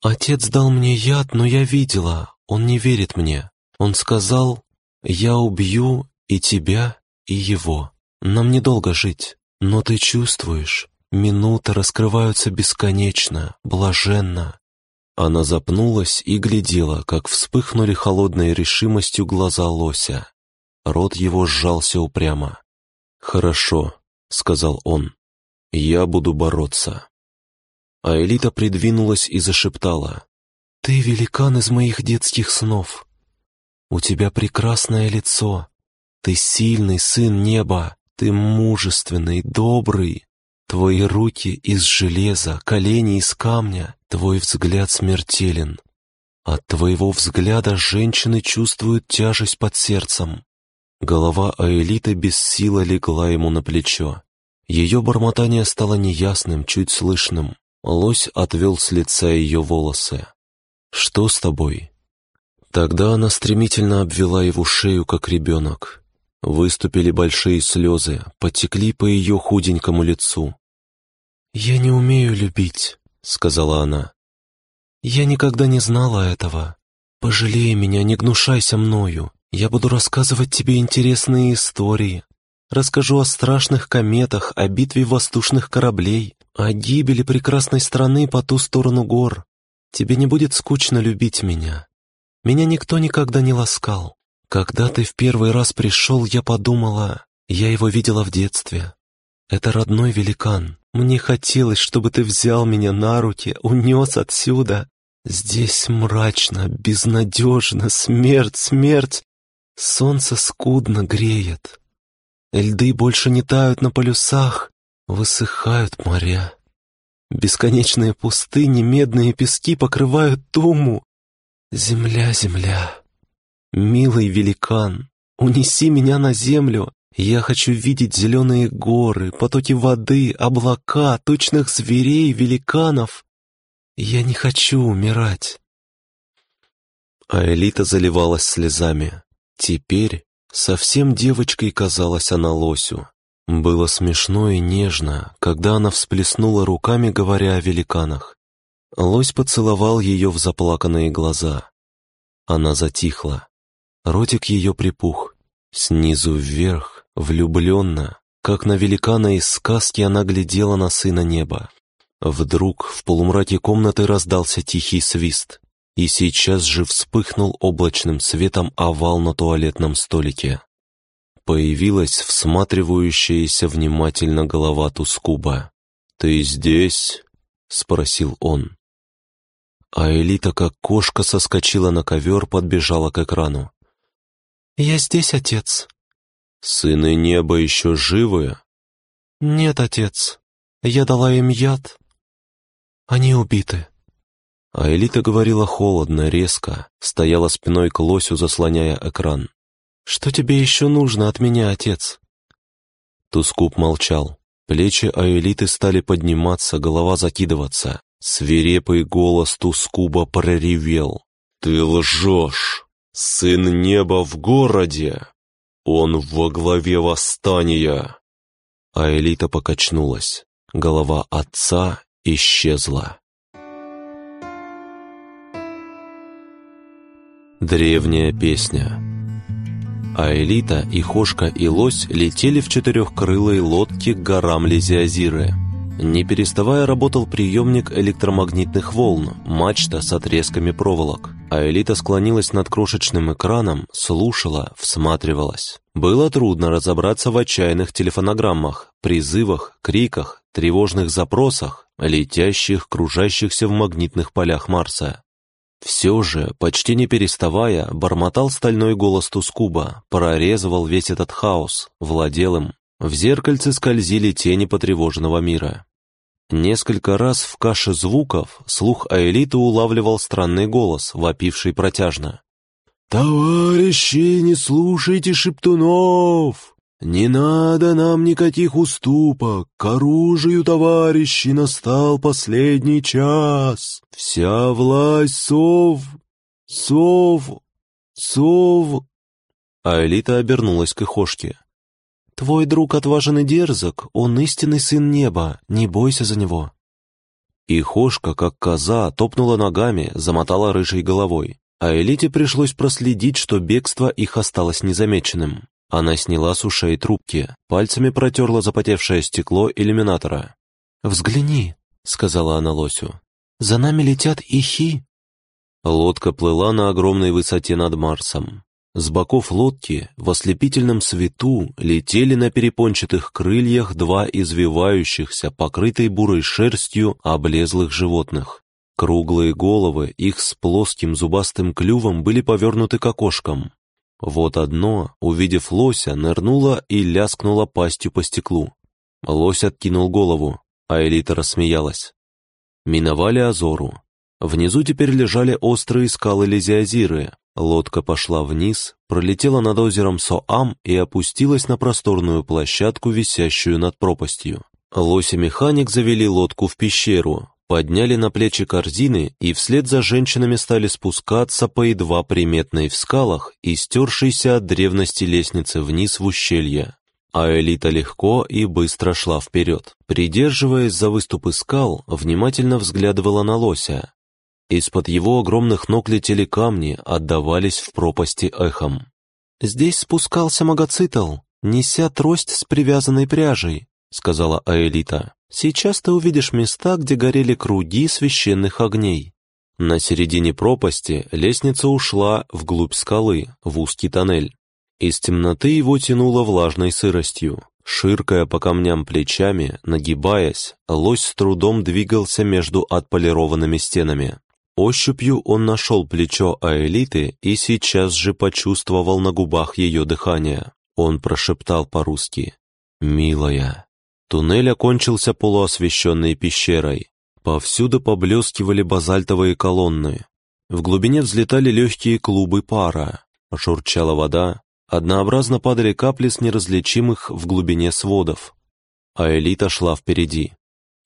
«Отец дал мне яд, но я видела, он не верит мне. Он сказал, я убью и тебя, и его. Нам недолго жить, но ты чувствуешь, минуты раскрываются бесконечно, блаженно. Она запнулась и глядела, как вспыхнули холодной решимостью глаза лося. Рот его сжался упрямо. «Хорошо», — сказал он, — «я буду бороться». А Элита придвинулась и зашептала. «Ты великан из моих детских снов. У тебя прекрасное лицо. Ты сильный сын неба. Ты мужественный, добрый. Твои руки из железа, колени из камня, твой взгляд смертелен. От твоего взгляда женщины чувствуют тяжесть под сердцем. Голова Аэлиты без силы легла ему на плечо. Ее бормотание стало неясным, чуть слышным. Лось отвел с лица ее волосы. «Что с тобой?» Тогда она стремительно обвела его шею, как ребенок. Выступили большие слезы, потекли по ее худенькому лицу. «Я не умею любить», — сказала она. «Я никогда не знала этого. Пожалей меня, не гнушайся мною. Я буду рассказывать тебе интересные истории. Расскажу о страшных кометах, о битве воздушных кораблей, о гибели прекрасной страны по ту сторону гор. Тебе не будет скучно любить меня. Меня никто никогда не ласкал. Когда ты в первый раз пришел, я подумала, я его видела в детстве. Это родной великан. Мне хотелось, чтобы ты взял меня на руки, унес отсюда. Здесь мрачно, безнадежно, смерть, смерть. Солнце скудно греет. Льды больше не тают на полюсах, высыхают моря. Бесконечные пустыни, медные пески покрывают туму. Земля, земля, Милый великан, унеси меня на землю. Я хочу видеть зеленые горы, потоки воды, облака, точных зверей, великанов. Я не хочу умирать. А Элита заливалась слезами. Теперь совсем девочкой казалась она лосю. Было смешно и нежно, когда она всплеснула руками, говоря о великанах. Лось поцеловал ее в заплаканные глаза. Она затихла. Ротик ее припух. Снизу вверх, влюбленно, как на великана из сказки она глядела на сына неба. Вдруг в полумраке комнаты раздался тихий свист, и сейчас же вспыхнул облачным светом овал на туалетном столике. Появилась всматривающаяся внимательно голова Тускуба. «Ты здесь?» — спросил он. А Элита, как кошка, соскочила на ковер, подбежала к экрану. «Я здесь, отец». «Сыны неба еще живы?» «Нет, отец. Я дала им яд, они убиты». А Элита говорила холодно, резко, стояла спиной к лосю, заслоняя экран. «Что тебе еще нужно от меня, отец?» Тускуп молчал. Плечи Аэлиты стали подниматься, голова закидываться. Свирепый голос Тускуба проревел. «Ты лжешь! Сын неба в городе! Он во главе восстания!» Аэлита покачнулась. Голова отца исчезла. Древняя песня А Элита, и Хошка, и Лось летели в четырехкрылой лодке к горам Лизиазиры. Не переставая работал приемник электромагнитных волн, мачта с отрезками проволок. А Элита склонилась над крошечным экраном, слушала, всматривалась. Было трудно разобраться в отчаянных телефонограммах, призывах, криках, тревожных запросах, летящих, кружащихся в магнитных полях Марса. Все же, почти не переставая, бормотал стальной голос Тускуба, прорезывал весь этот хаос, владел им. В зеркальце скользили тени потревоженного мира. Несколько раз в каше звуков слух Аэлиты улавливал странный голос, вопивший протяжно. «Товарищи, не слушайте шептунов! «Не надо нам никаких уступок, к оружию, товарищи, настал последний час. Вся власть сов, сов, сов...» А Элита обернулась к Ихошке. «Твой друг отважен и дерзок, он истинный сын неба, не бойся за него». Ихошка, как коза, топнула ногами, замотала рыжей головой, а Элите пришлось проследить, что бегство их осталось незамеченным. Она сняла с ушей трубки, пальцами протерла запотевшее стекло иллюминатора. «Взгляни», — сказала она лосю. «За нами летят ихи». Лодка плыла на огромной высоте над Марсом. С боков лодки в ослепительном свету летели на перепончатых крыльях два извивающихся, покрытые бурой шерстью, облезлых животных. Круглые головы, их с плоским зубастым клювом были повернуты к окошкам. Вот одно, увидев лося, нырнуло и ляскнуло пастью по стеклу. Лось откинул голову, а Элита рассмеялась. Миновали Азору. Внизу теперь лежали острые скалы Лизиазиры. Лодка пошла вниз, пролетела над озером Соам и опустилась на просторную площадку, висящую над пропастью. Лось и механик завели лодку в пещеру, подняли на плечи корзины и вслед за женщинами стали спускаться по едва приметной в скалах и стершейся от древности лестницы вниз в ущелье. А Элита легко и быстро шла вперед. Придерживаясь за выступы скал, внимательно взглядывала на лося. Из-под его огромных ног летели камни, отдавались в пропасти эхом. «Здесь спускался Магоцитл, неся трость с привязанной пряжей», — сказала Аэлита. Сейчас ты увидишь места, где горели круги священных огней. На середине пропасти лестница ушла вглубь скалы, в узкий тоннель. Из темноты его тянуло влажной сыростью. Ширкая по камням плечами, нагибаясь, лось с трудом двигался между отполированными стенами. Ощупью он нашел плечо Аэлиты и сейчас же почувствовал на губах ее дыхание. Он прошептал по-русски «Милая». Туннель окончился полуосвещенной пещерой. Повсюду поблескивали базальтовые колонны. В глубине взлетали легкие клубы пара. Журчала вода, однообразно падали капли с неразличимых в глубине сводов. А Элита шла впереди.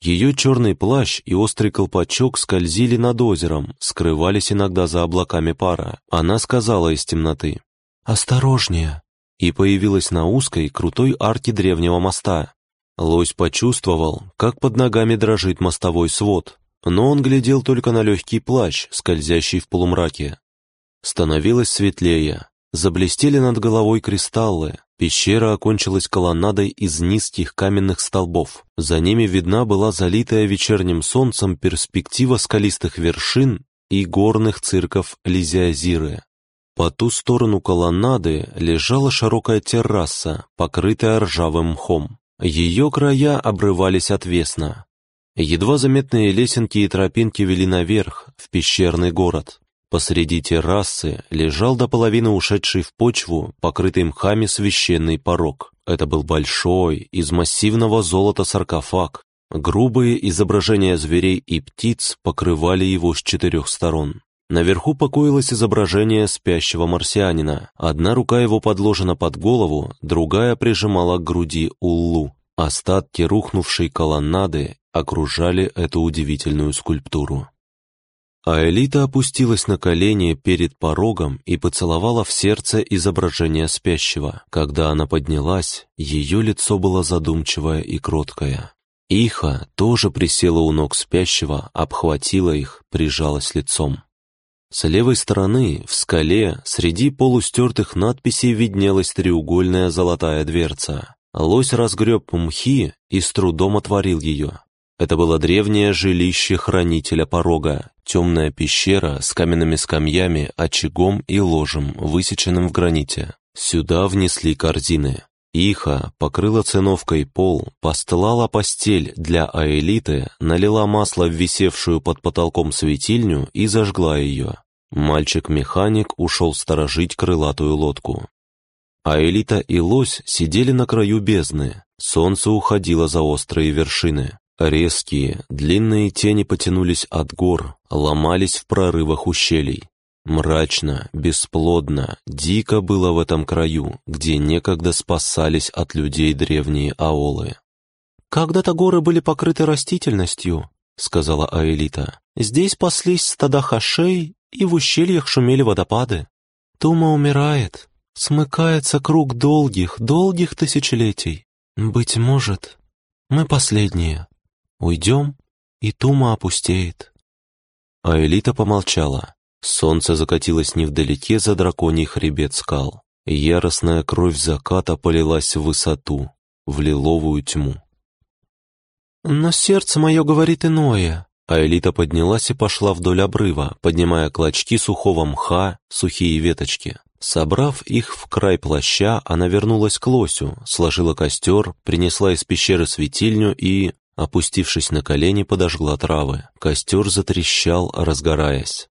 Ее черный плащ и острый колпачок скользили над озером, скрывались иногда за облаками пара. Она сказала из темноты. осторожнее!» и появилась на узкой, крутой арке древнего моста. Лось почувствовал, как под ногами дрожит мостовой свод, но он глядел только на легкий плащ, скользящий в полумраке. Становилось светлее, заблестели над головой кристаллы, пещера окончилась колоннадой из низких каменных столбов. За ними видна была залитая вечерним солнцем перспектива скалистых вершин и горных цирков Лизиазиры. По ту сторону колоннады лежала широкая терраса, покрытая ржавым мхом. Ее края обрывались отвесно. Едва заметные лесенки и тропинки вели наверх, в пещерный город. Посреди террасы лежал до половины ушедший в почву, покрытый мхами священный порог. Это был большой, из массивного золота саркофаг. Грубые изображения зверей и птиц покрывали его с четырех сторон. Наверху покоилось изображение спящего марсианина. Одна рука его подложена под голову, другая прижимала к груди Уллу. Остатки рухнувшей колоннады окружали эту удивительную скульптуру. А Элита опустилась на колени перед порогом и поцеловала в сердце изображение спящего. Когда она поднялась, ее лицо было задумчивое и кроткое. Иха тоже присела у ног спящего, обхватила их, прижалась лицом. С левой стороны, в скале, среди полустертых надписей виднелась треугольная золотая дверца. Лось разгреб мхи и с трудом отворил ее. Это было древнее жилище хранителя порога, темная пещера с каменными скамьями, очагом и ложем, высеченным в граните. Сюда внесли корзины. Иха покрыла циновкой пол, постлала постель для аэлиты, налила масло в висевшую под потолком светильню и зажгла ее. Мальчик-механик ушел сторожить крылатую лодку. Аэлита и лось сидели на краю бездны, солнце уходило за острые вершины. Резкие, длинные тени потянулись от гор, ломались в прорывах ущелий. Мрачно, бесплодно, дико было в этом краю, где некогда спасались от людей древние аолы. «Когда-то горы были покрыты растительностью», — сказала Аэлита. «Здесь паслись стада хашей, и в ущельях шумели водопады. Тума умирает, смыкается круг долгих, долгих тысячелетий. Быть может, мы последние. Уйдем, и Тума опустеет». Аэлита помолчала. Солнце закатилось невдалеке за драконий хребет скал. Яростная кровь заката полилась в высоту, в лиловую тьму. «Но сердце мое говорит иное», Аэлита поднялась и пошла вдоль обрыва, поднимая клочки сухого мха, сухие веточки. Собрав их в край плаща, она вернулась к лосю, сложила костер, принесла из пещеры светильню и, опустившись на колени, подожгла травы. Костер затрещал, разгораясь.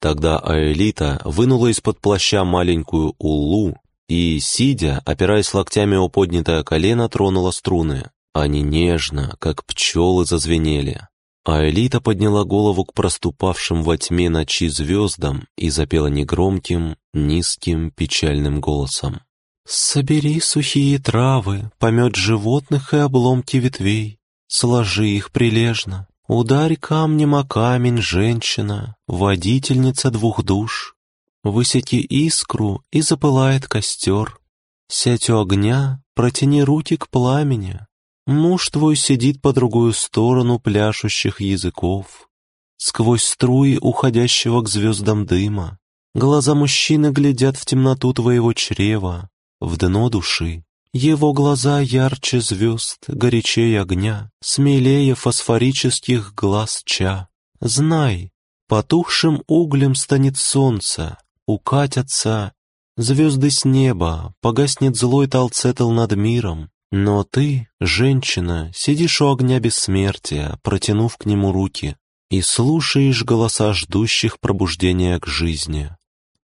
Тогда Аэлита вынула из-под плаща маленькую уллу и, сидя, опираясь локтями о поднятое колено, тронула струны. Они нежно, как пчелы, зазвенели. Аэлита подняла голову к проступавшим во тьме ночи звездам и запела негромким, низким, печальным голосом. «Собери сухие травы, помет животных и обломки ветвей, сложи их прилежно, Ударь камнем о камень, женщина, водительница двух душ. Высеки искру, и запылает костер. Сядь у огня, протяни руки к пламени. Муж твой сидит по другую сторону пляшущих языков. Сквозь струи уходящего к звездам дыма. Глаза мужчины глядят в темноту твоего чрева, в дно души. Его глаза ярче звезд, горячей огня, Смелее фосфорических глаз ча. Знай, потухшим углем станет солнце, Укатятся звезды с неба, Погаснет злой талцетл над миром. Но ты, женщина, сидишь у огня бессмертия, Протянув к нему руки, И слушаешь голоса ждущих пробуждения к жизни.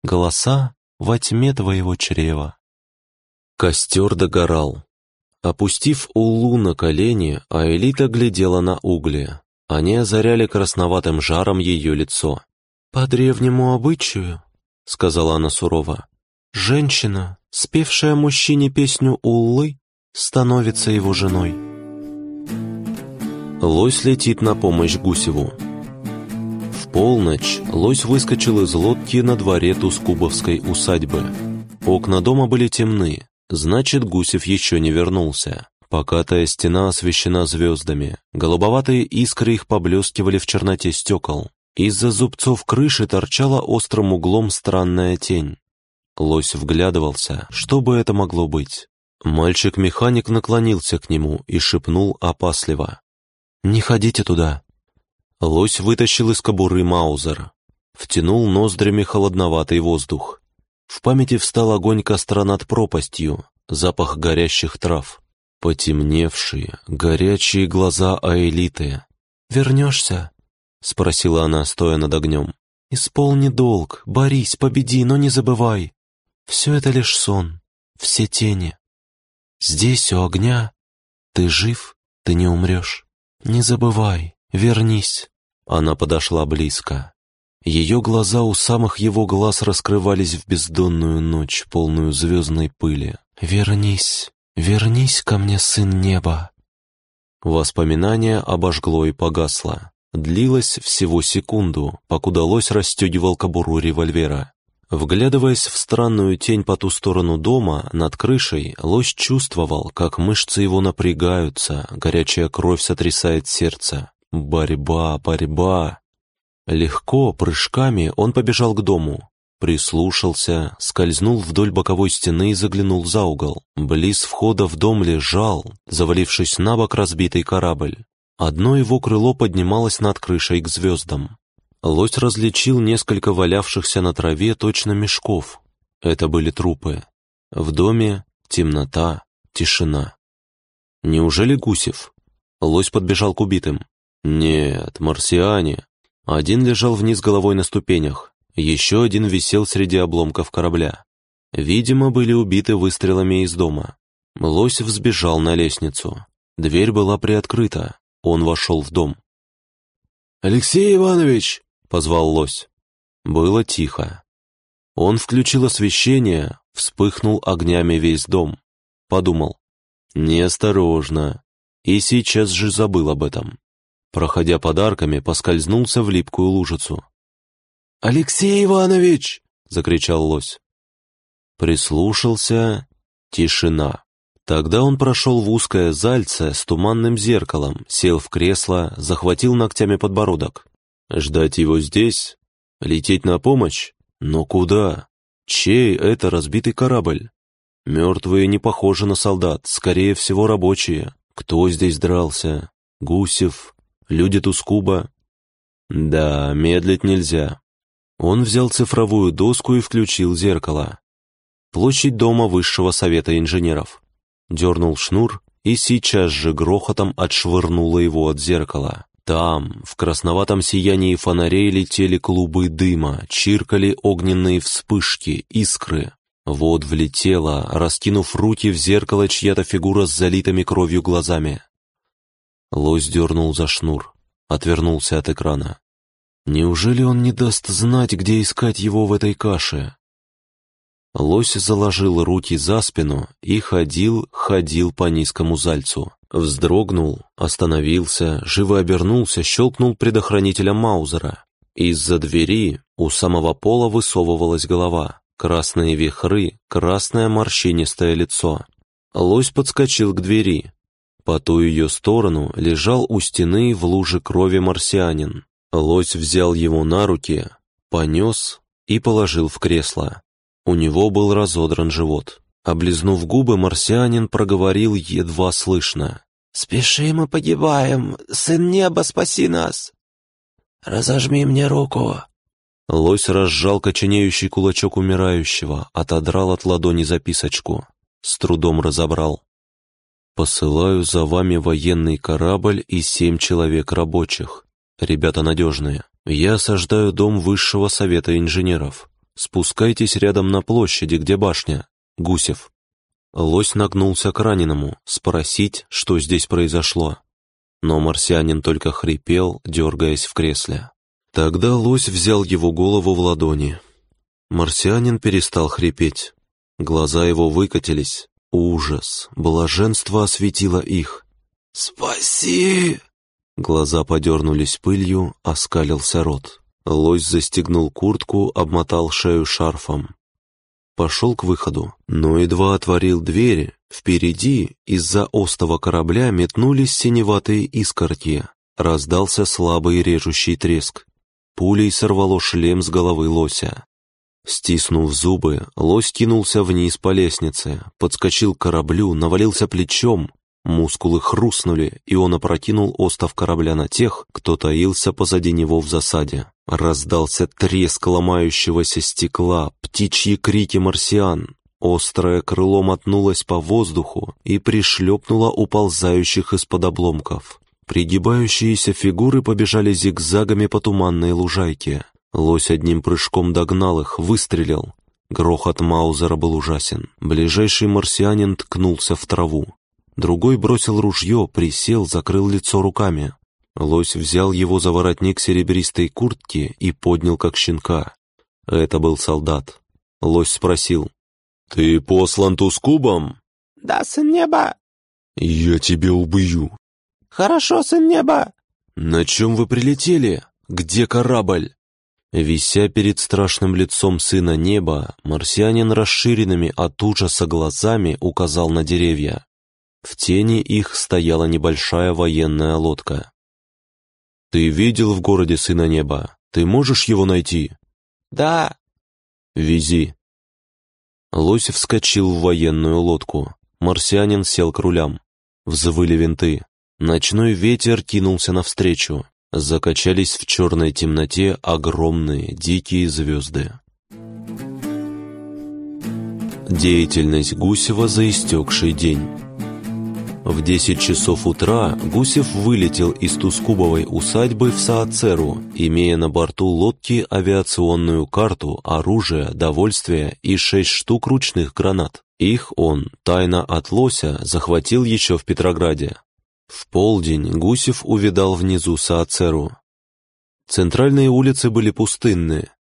Голоса во тьме твоего чрева. Костер догорал. Опустив Улу на колени, Аэлита глядела на угли. Они озаряли красноватым жаром ее лицо. «По древнему обычаю», — сказала она сурово, — «женщина, спевшая мужчине песню Уллы, становится его женой». Лось летит на помощь Гусеву. В полночь лось выскочил из лодки на дворе Тускубовской усадьбы. Окна дома были темны, значит, Гусев еще не вернулся. Покатая стена освещена звездами, голубоватые искры их поблескивали в черноте стекол. Из-за зубцов крыши торчала острым углом странная тень. Лось вглядывался, что бы это могло быть. Мальчик-механик наклонился к нему и шепнул опасливо. «Не ходите туда». Лось вытащил из кобуры Маузер. Втянул ноздрями холодноватый воздух. В памяти встал огонь костра над пропастью, запах горящих трав. Потемневшие, горячие глаза Аэлиты. «Вернешься?» — спросила она, стоя над огнем. «Исполни долг, борись, победи, но не забывай. Все это лишь сон, все тени. Здесь, у огня, ты жив, ты не умрешь. Не забывай, вернись». Она подошла близко. Ее глаза у самых его глаз раскрывались в бездонную ночь, полную звездной пыли. «Вернись, вернись ко мне, сын неба!» Воспоминание обожгло и погасло. Длилось всего секунду, покуда лось расстегивал кобуру револьвера. Вглядываясь в странную тень по ту сторону дома, над крышей, лось чувствовал, как мышцы его напрягаются, горячая кровь сотрясает сердце. Борьба, борьба. Легко, прыжками он побежал к дому. Прислушался, скользнул вдоль боковой стены и заглянул за угол. Близ входа в дом лежал, завалившись на бок разбитый корабль. Одно его крыло поднималось над крышей к звездам. Лось различил несколько валявшихся на траве точно мешков. Это были трупы. В доме темнота, тишина. Неужели Гусев? Лось подбежал к убитым. Нет, марсиане. Один лежал вниз головой на ступенях, еще один висел среди обломков корабля. Видимо, были убиты выстрелами из дома. Лось взбежал на лестницу. Дверь была приоткрыта. Он вошел в дом. «Алексей Иванович!» позвал лось. Было тихо. Он включил освещение, вспыхнул огнями весь дом. Подумал. Неосторожно. И сейчас же забыл об этом. Проходя подарками, поскользнулся в липкую лужицу. «Алексей Иванович!» — закричал лось. Прислушался. Тишина. Тогда он прошел в узкое зальце с туманным зеркалом, сел в кресло, захватил ногтями подбородок. Ждать его здесь? Лететь на помощь? Но куда? Чей это разбитый корабль? Мертвые не похожи на солдат, скорее всего рабочие. Кто здесь дрался? Гусев? Люди Тускуба? Да, медлить нельзя. Он взял цифровую доску и включил зеркало. Площадь дома высшего совета инженеров. Дернул шнур и сейчас же грохотом отшвырнуло его от зеркала. Там, в красноватом сиянии фонарей летели клубы дыма, чиркали огненные вспышки, искры. Вот влетела, раскинув руки в зеркало чья-то фигура с залитыми кровью глазами. Лось дернул за шнур, отвернулся от экрана. Неужели он не даст знать, где искать его в этой каше? Лось заложил руки за спину и ходил, ходил по низкому зальцу. Вздрогнул, остановился, живо обернулся, щелкнул предохранителем Маузера. Из-за двери у самого пола высовывалась голова. Красные вихры, красное морщинистое лицо. Лось подскочил к двери. По ту ее сторону лежал у стены в луже крови марсианин. Лось взял его на руки, понес и положил в кресло. У него был разодран живот. Облизнув губы, марсианин проговорил едва слышно. «Спеши, мы погибаем! Сын неба, спаси нас!» «Разожми мне руку!» Лось разжал коченеющий кулачок умирающего, отодрал от ладони записочку. С трудом разобрал. «Посылаю за вами военный корабль и семь человек рабочих. Ребята надежные. Я осаждаю дом высшего совета инженеров. Спускайтесь рядом на площади, где башня. Гусев. Лось нагнулся к раненому, спросить, что здесь произошло. Но марсианин только хрипел, дергаясь в кресле. Тогда лось взял его голову в ладони. Марсианин перестал хрипеть. Глаза его выкатились. Ужас, блаженство осветило их. «Спаси!» Глаза подернулись пылью, оскалился рот. Лось застегнул куртку, обмотал шею шарфом. пошел к выходу, но едва отворил двери, впереди из-за остова корабля метнулись синеватые искорки. Раздался слабый режущий треск. Пулей сорвало шлем с головы лося. Стиснув зубы, лось кинулся вниз по лестнице, подскочил к кораблю, навалился плечом. Мускулы хрустнули, и он опрокинул остов корабля на тех, кто таился позади него в засаде. Раздался треск ломающегося стекла, птичьи крики марсиан. Острое крыло мотнулось по воздуху и пришлепнуло уползающих из-под обломков. Пригибающиеся фигуры побежали зигзагами по туманной лужайке. Лось одним прыжком догнал их, выстрелил. Грохот Маузера был ужасен. Ближайший марсианин ткнулся в траву. Другой бросил ружье, присел, закрыл лицо руками. Лось взял его за воротник серебристой куртки и поднял как щенка. Это был солдат. Лось спросил. «Ты послан Тускубом?» «Да, сын неба». «Я тебя убью». «Хорошо, сын неба». «На чем вы прилетели? Где корабль?» Вися перед страшным лицом сына неба, марсианин расширенными от ужаса глазами указал на деревья. В тени их стояла небольшая военная лодка. «Ты видел в городе Сына Неба? Ты можешь его найти?» «Да». «Вези». Лось вскочил в военную лодку. Марсианин сел к рулям. Взвыли винты. Ночной ветер кинулся навстречу. Закачались в черной темноте огромные дикие звезды. Деятельность Гусева за истекший день. В 10 часов утра Гусев вылетел из Тускубовой усадьбы в Саацеру, имея на борту лодки авиационную карту, оружие, довольствие и шесть штук ручных гранат. Их он, тайно от лося, захватил еще в Петрограде. В полдень Гусев увидал внизу Саацеру. Центральные улицы были пустынны,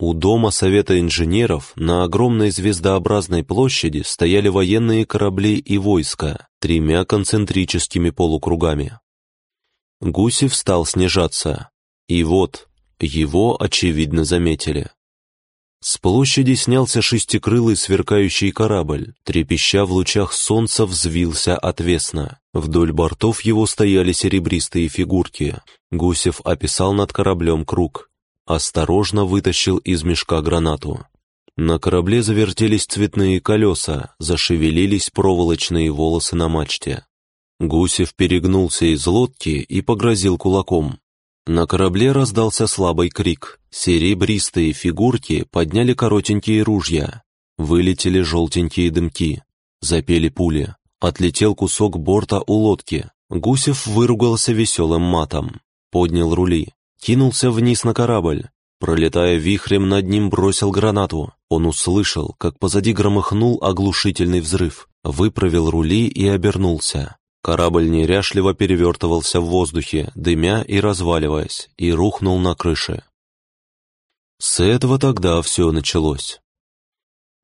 у дома Совета инженеров на огромной звездообразной площади стояли военные корабли и войска тремя концентрическими полукругами. Гусев стал снижаться, и вот его, очевидно, заметили. С площади снялся шестикрылый сверкающий корабль, трепеща в лучах солнца взвился отвесно. Вдоль бортов его стояли серебристые фигурки. Гусев описал над кораблем круг, осторожно вытащил из мешка гранату. На корабле завертелись цветные колеса, зашевелились проволочные волосы на мачте. Гусев перегнулся из лодки и погрозил кулаком. На корабле раздался слабый крик. Серебристые фигурки подняли коротенькие ружья. Вылетели желтенькие дымки. Запели пули. Отлетел кусок борта у лодки. Гусев выругался веселым матом. Поднял рули. Кинулся вниз на корабль. Пролетая вихрем, над ним бросил гранату. Он услышал, как позади громыхнул оглушительный взрыв, выправил рули и обернулся. Корабль неряшливо перевертывался в воздухе, дымя и разваливаясь, и рухнул на крыше. С этого тогда все началось.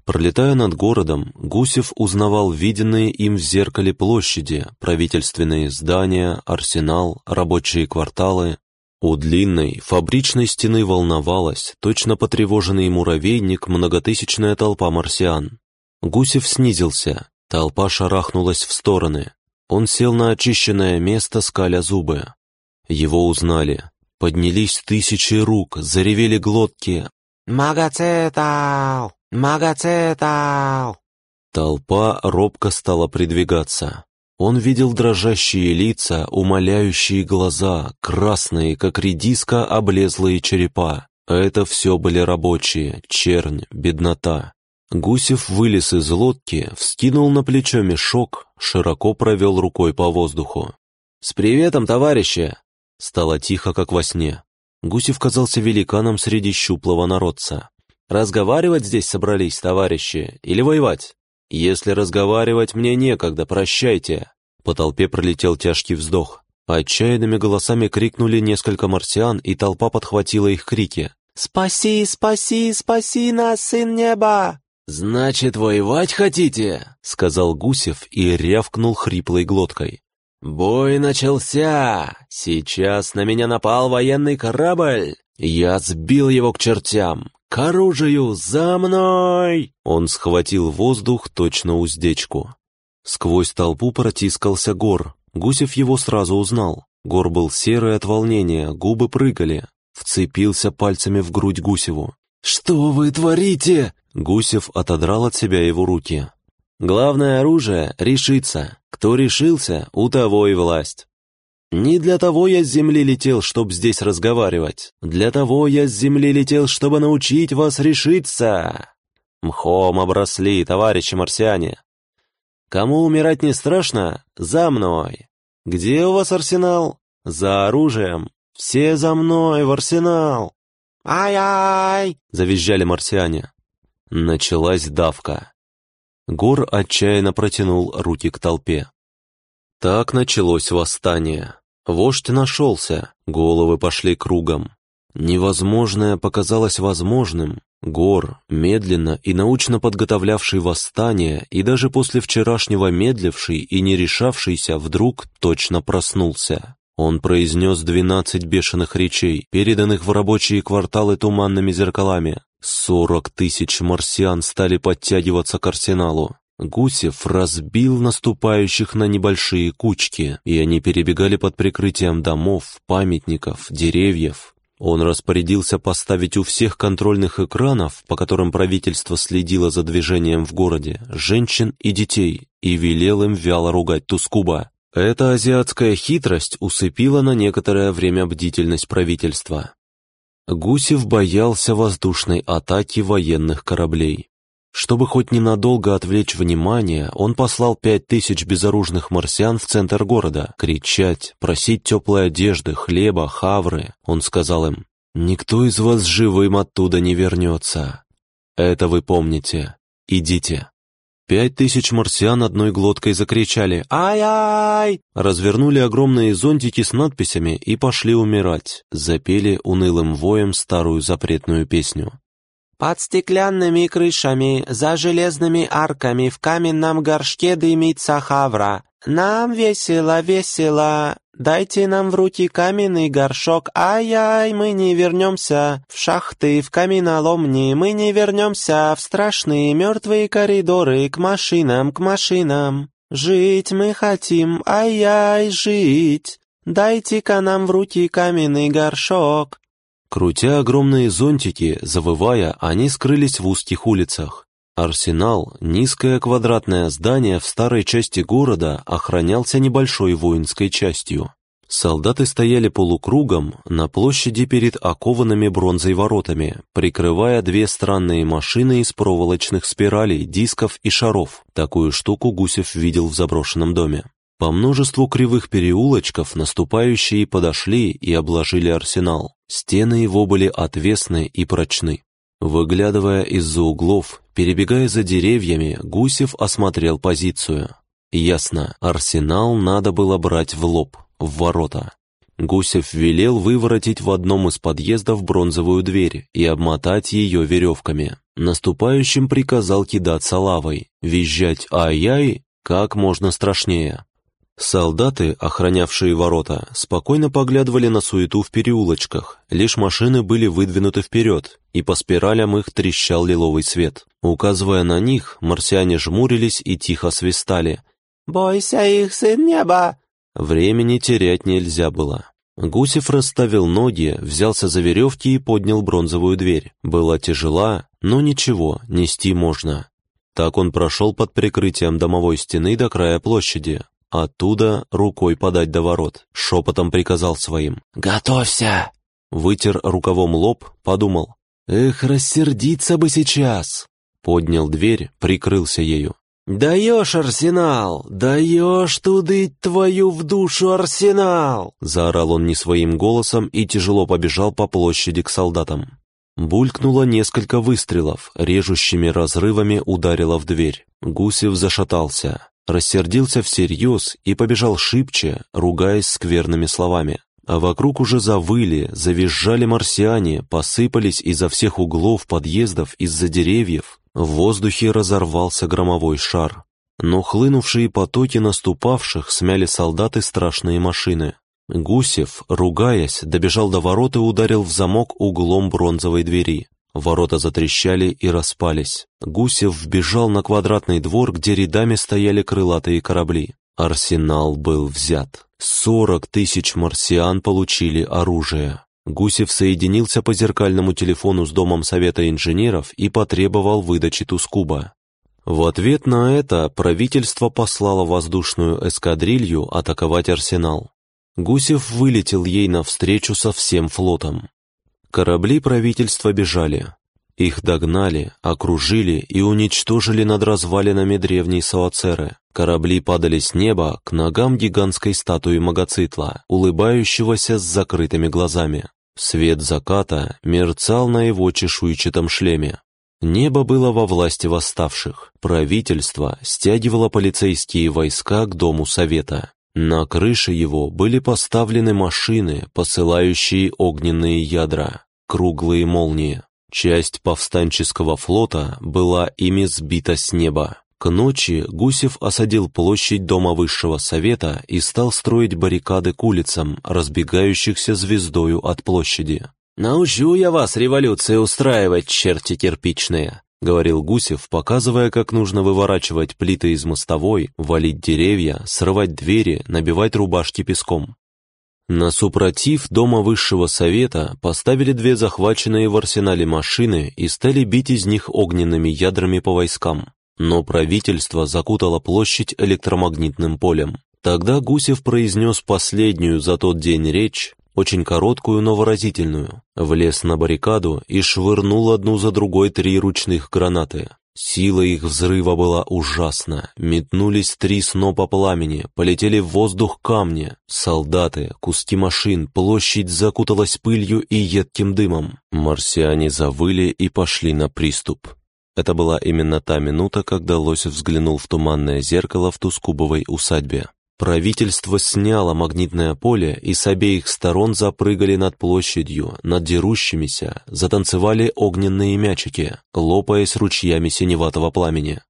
Пролетая над городом, Гусев узнавал виденные им в зеркале площади, правительственные здания, арсенал, рабочие кварталы, у длинной фабричной стены волновалась, точно потревоженный муравейник, многотысячная толпа марсиан. Гусев снизился, толпа шарахнулась в стороны. Он сел на очищенное место, скаля зубы. Его узнали. Поднялись тысячи рук, заревели глотки. «Магацетал! Магацетал!» Толпа робко стала придвигаться. Он видел дрожащие лица, умоляющие глаза, красные, как редиска, облезлые черепа. Это все были рабочие, чернь, беднота. Гусев вылез из лодки, вскинул на плечо мешок, широко провел рукой по воздуху. «С приветом, товарищи!» Стало тихо, как во сне. Гусев казался великаном среди щуплого народца. «Разговаривать здесь собрались, товарищи, или воевать?» «Если разговаривать мне некогда, прощайте!» По толпе пролетел тяжкий вздох. Отчаянными голосами крикнули несколько марсиан, и толпа подхватила их крики. «Спаси, спаси, спаси нас, сын неба!» «Значит, воевать хотите?» — сказал Гусев и рявкнул хриплой глоткой. «Бой начался! Сейчас на меня напал военный корабль! Я сбил его к чертям! К оружию! За мной!» Он схватил воздух, точно уздечку. Сквозь толпу протискался Гор. Гусев его сразу узнал. Гор был серый от волнения, губы прыгали. Вцепился пальцами в грудь Гусеву. «Что вы творите?» Гусев отодрал от себя его руки. «Главное оружие — решиться. Кто решился, у того и власть. Не для того я с земли летел, чтоб здесь разговаривать. Для того я с земли летел, чтобы научить вас решиться. Мхом обросли, товарищи марсиане. Кому умирать не страшно? За мной. Где у вас арсенал? За оружием. Все за мной в арсенал. «Ай-ай!» — завизжали марсиане. Началась давка. Гор отчаянно протянул руки к толпе. Так началось восстание. Вождь нашелся, головы пошли кругом. Невозможное показалось возможным. Гор, медленно и научно подготовлявший восстание, и даже после вчерашнего медливший и не решавшийся, вдруг точно проснулся. Он произнес двенадцать бешеных речей, переданных в рабочие кварталы туманными зеркалами. Сорок тысяч марсиан стали подтягиваться к арсеналу. Гусев разбил наступающих на небольшие кучки, и они перебегали под прикрытием домов, памятников, деревьев. Он распорядился поставить у всех контрольных экранов, по которым правительство следило за движением в городе, женщин и детей, и велел им вяло ругать Тускуба. Эта азиатская хитрость усыпила на некоторое время бдительность правительства. Гусев боялся воздушной атаки военных кораблей. Чтобы хоть ненадолго отвлечь внимание, он послал пять тысяч безоружных марсиан в центр города, кричать, просить теплой одежды, хлеба, хавры. Он сказал им, «Никто из вас живым оттуда не вернется. Это вы помните. Идите». Пять тысяч марсиан одной глоткой закричали «Ай-ай!», развернули огромные зонтики с надписями и пошли умирать, запели унылым воем старую запретную песню. Под стеклянными крышами, за железными арками в каменном горшке дымится хавра. Нам весело, весело. Дайте нам в руки каменный горшок. Ай-яй, мы не вернемся в шахты, в каменоломни. Мы не вернемся в страшные мертвые коридоры к машинам, к машинам. Жить мы хотим, ай-яй, жить. Дайте-ка нам в руки каменный горшок. Крутя огромные зонтики, завывая, они скрылись в узких улицах. Арсенал, низкое квадратное здание в старой части города, охранялся небольшой воинской частью. Солдаты стояли полукругом на площади перед окованными бронзой воротами, прикрывая две странные машины из проволочных спиралей, дисков и шаров. Такую штуку Гусев видел в заброшенном доме. По множеству кривых переулочков наступающие подошли и обложили арсенал. Стены его были отвесны и прочны. Выглядывая из-за углов, перебегая за деревьями, Гусев осмотрел позицию. Ясно, арсенал надо было брать в лоб, в ворота. Гусев велел выворотить в одном из подъездов бронзовую дверь и обмотать ее веревками. Наступающим приказал кидаться лавой, визжать «ай-яй» как можно страшнее. Солдаты, охранявшие ворота, спокойно поглядывали на суету в переулочках, лишь машины были выдвинуты вперед, и по спиралям их трещал лиловый свет. Указывая на них, марсиане жмурились и тихо свистали. «Бойся их, сын неба!» Времени терять нельзя было. Гусев расставил ноги, взялся за веревки и поднял бронзовую дверь. Была тяжела, но ничего, нести можно. Так он прошел под прикрытием домовой стены до края площади, Оттуда рукой подать до ворот. Шепотом приказал своим. «Готовься!» Вытер рукавом лоб, подумал. «Эх, рассердиться бы сейчас!» Поднял дверь, прикрылся ею. «Даешь, Арсенал! Даешь туды твою в душу, Арсенал!» Заорал он не своим голосом и тяжело побежал по площади к солдатам. Булькнуло несколько выстрелов, режущими разрывами ударило в дверь. Гусев зашатался рассердился всерьез и побежал шибче, ругаясь скверными словами. А вокруг уже завыли, завизжали марсиане, посыпались изо всех углов подъездов из-за деревьев. В воздухе разорвался громовой шар. Но хлынувшие потоки наступавших смяли солдаты страшные машины. Гусев, ругаясь, добежал до ворот и ударил в замок углом бронзовой двери. Ворота затрещали и распались. Гусев вбежал на квадратный двор, где рядами стояли крылатые корабли. Арсенал был взят. Сорок тысяч марсиан получили оружие. Гусев соединился по зеркальному телефону с Домом Совета инженеров и потребовал выдачи Тускуба. В ответ на это правительство послало воздушную эскадрилью атаковать арсенал. Гусев вылетел ей навстречу со всем флотом. Корабли правительства бежали. Их догнали, окружили и уничтожили над развалинами древней Саоцеры. Корабли падали с неба к ногам гигантской статуи Магоцитла, улыбающегося с закрытыми глазами. Свет заката мерцал на его чешуйчатом шлеме. Небо было во власти восставших. Правительство стягивало полицейские войска к Дому Совета. На крыше его были поставлены машины, посылающие огненные ядра, круглые молнии. Часть повстанческого флота была ими сбита с неба. К ночи Гусев осадил площадь Дома Высшего Совета и стал строить баррикады к улицам, разбегающихся звездою от площади. «Научу я вас революции устраивать, черти кирпичные!» — говорил Гусев, показывая, как нужно выворачивать плиты из мостовой, валить деревья, срывать двери, набивать рубашки песком. На супротив Дома Высшего Совета поставили две захваченные в арсенале машины и стали бить из них огненными ядрами по войскам. Но правительство закутало площадь электромагнитным полем. Тогда Гусев произнес последнюю за тот день речь, очень короткую, но выразительную, влез на баррикаду и швырнул одну за другой три ручных гранаты. Сила их взрыва была ужасна. Метнулись три снопа пламени, полетели в воздух камни, солдаты, куски машин, площадь закуталась пылью и едким дымом. Марсиане завыли и пошли на приступ. Это была именно та минута, когда Лосев взглянул в туманное зеркало в Тускубовой усадьбе. Правительство сняло магнитное поле и с обеих сторон запрыгали над площадью, над дерущимися, затанцевали огненные мячики, лопаясь ручьями синеватого пламени.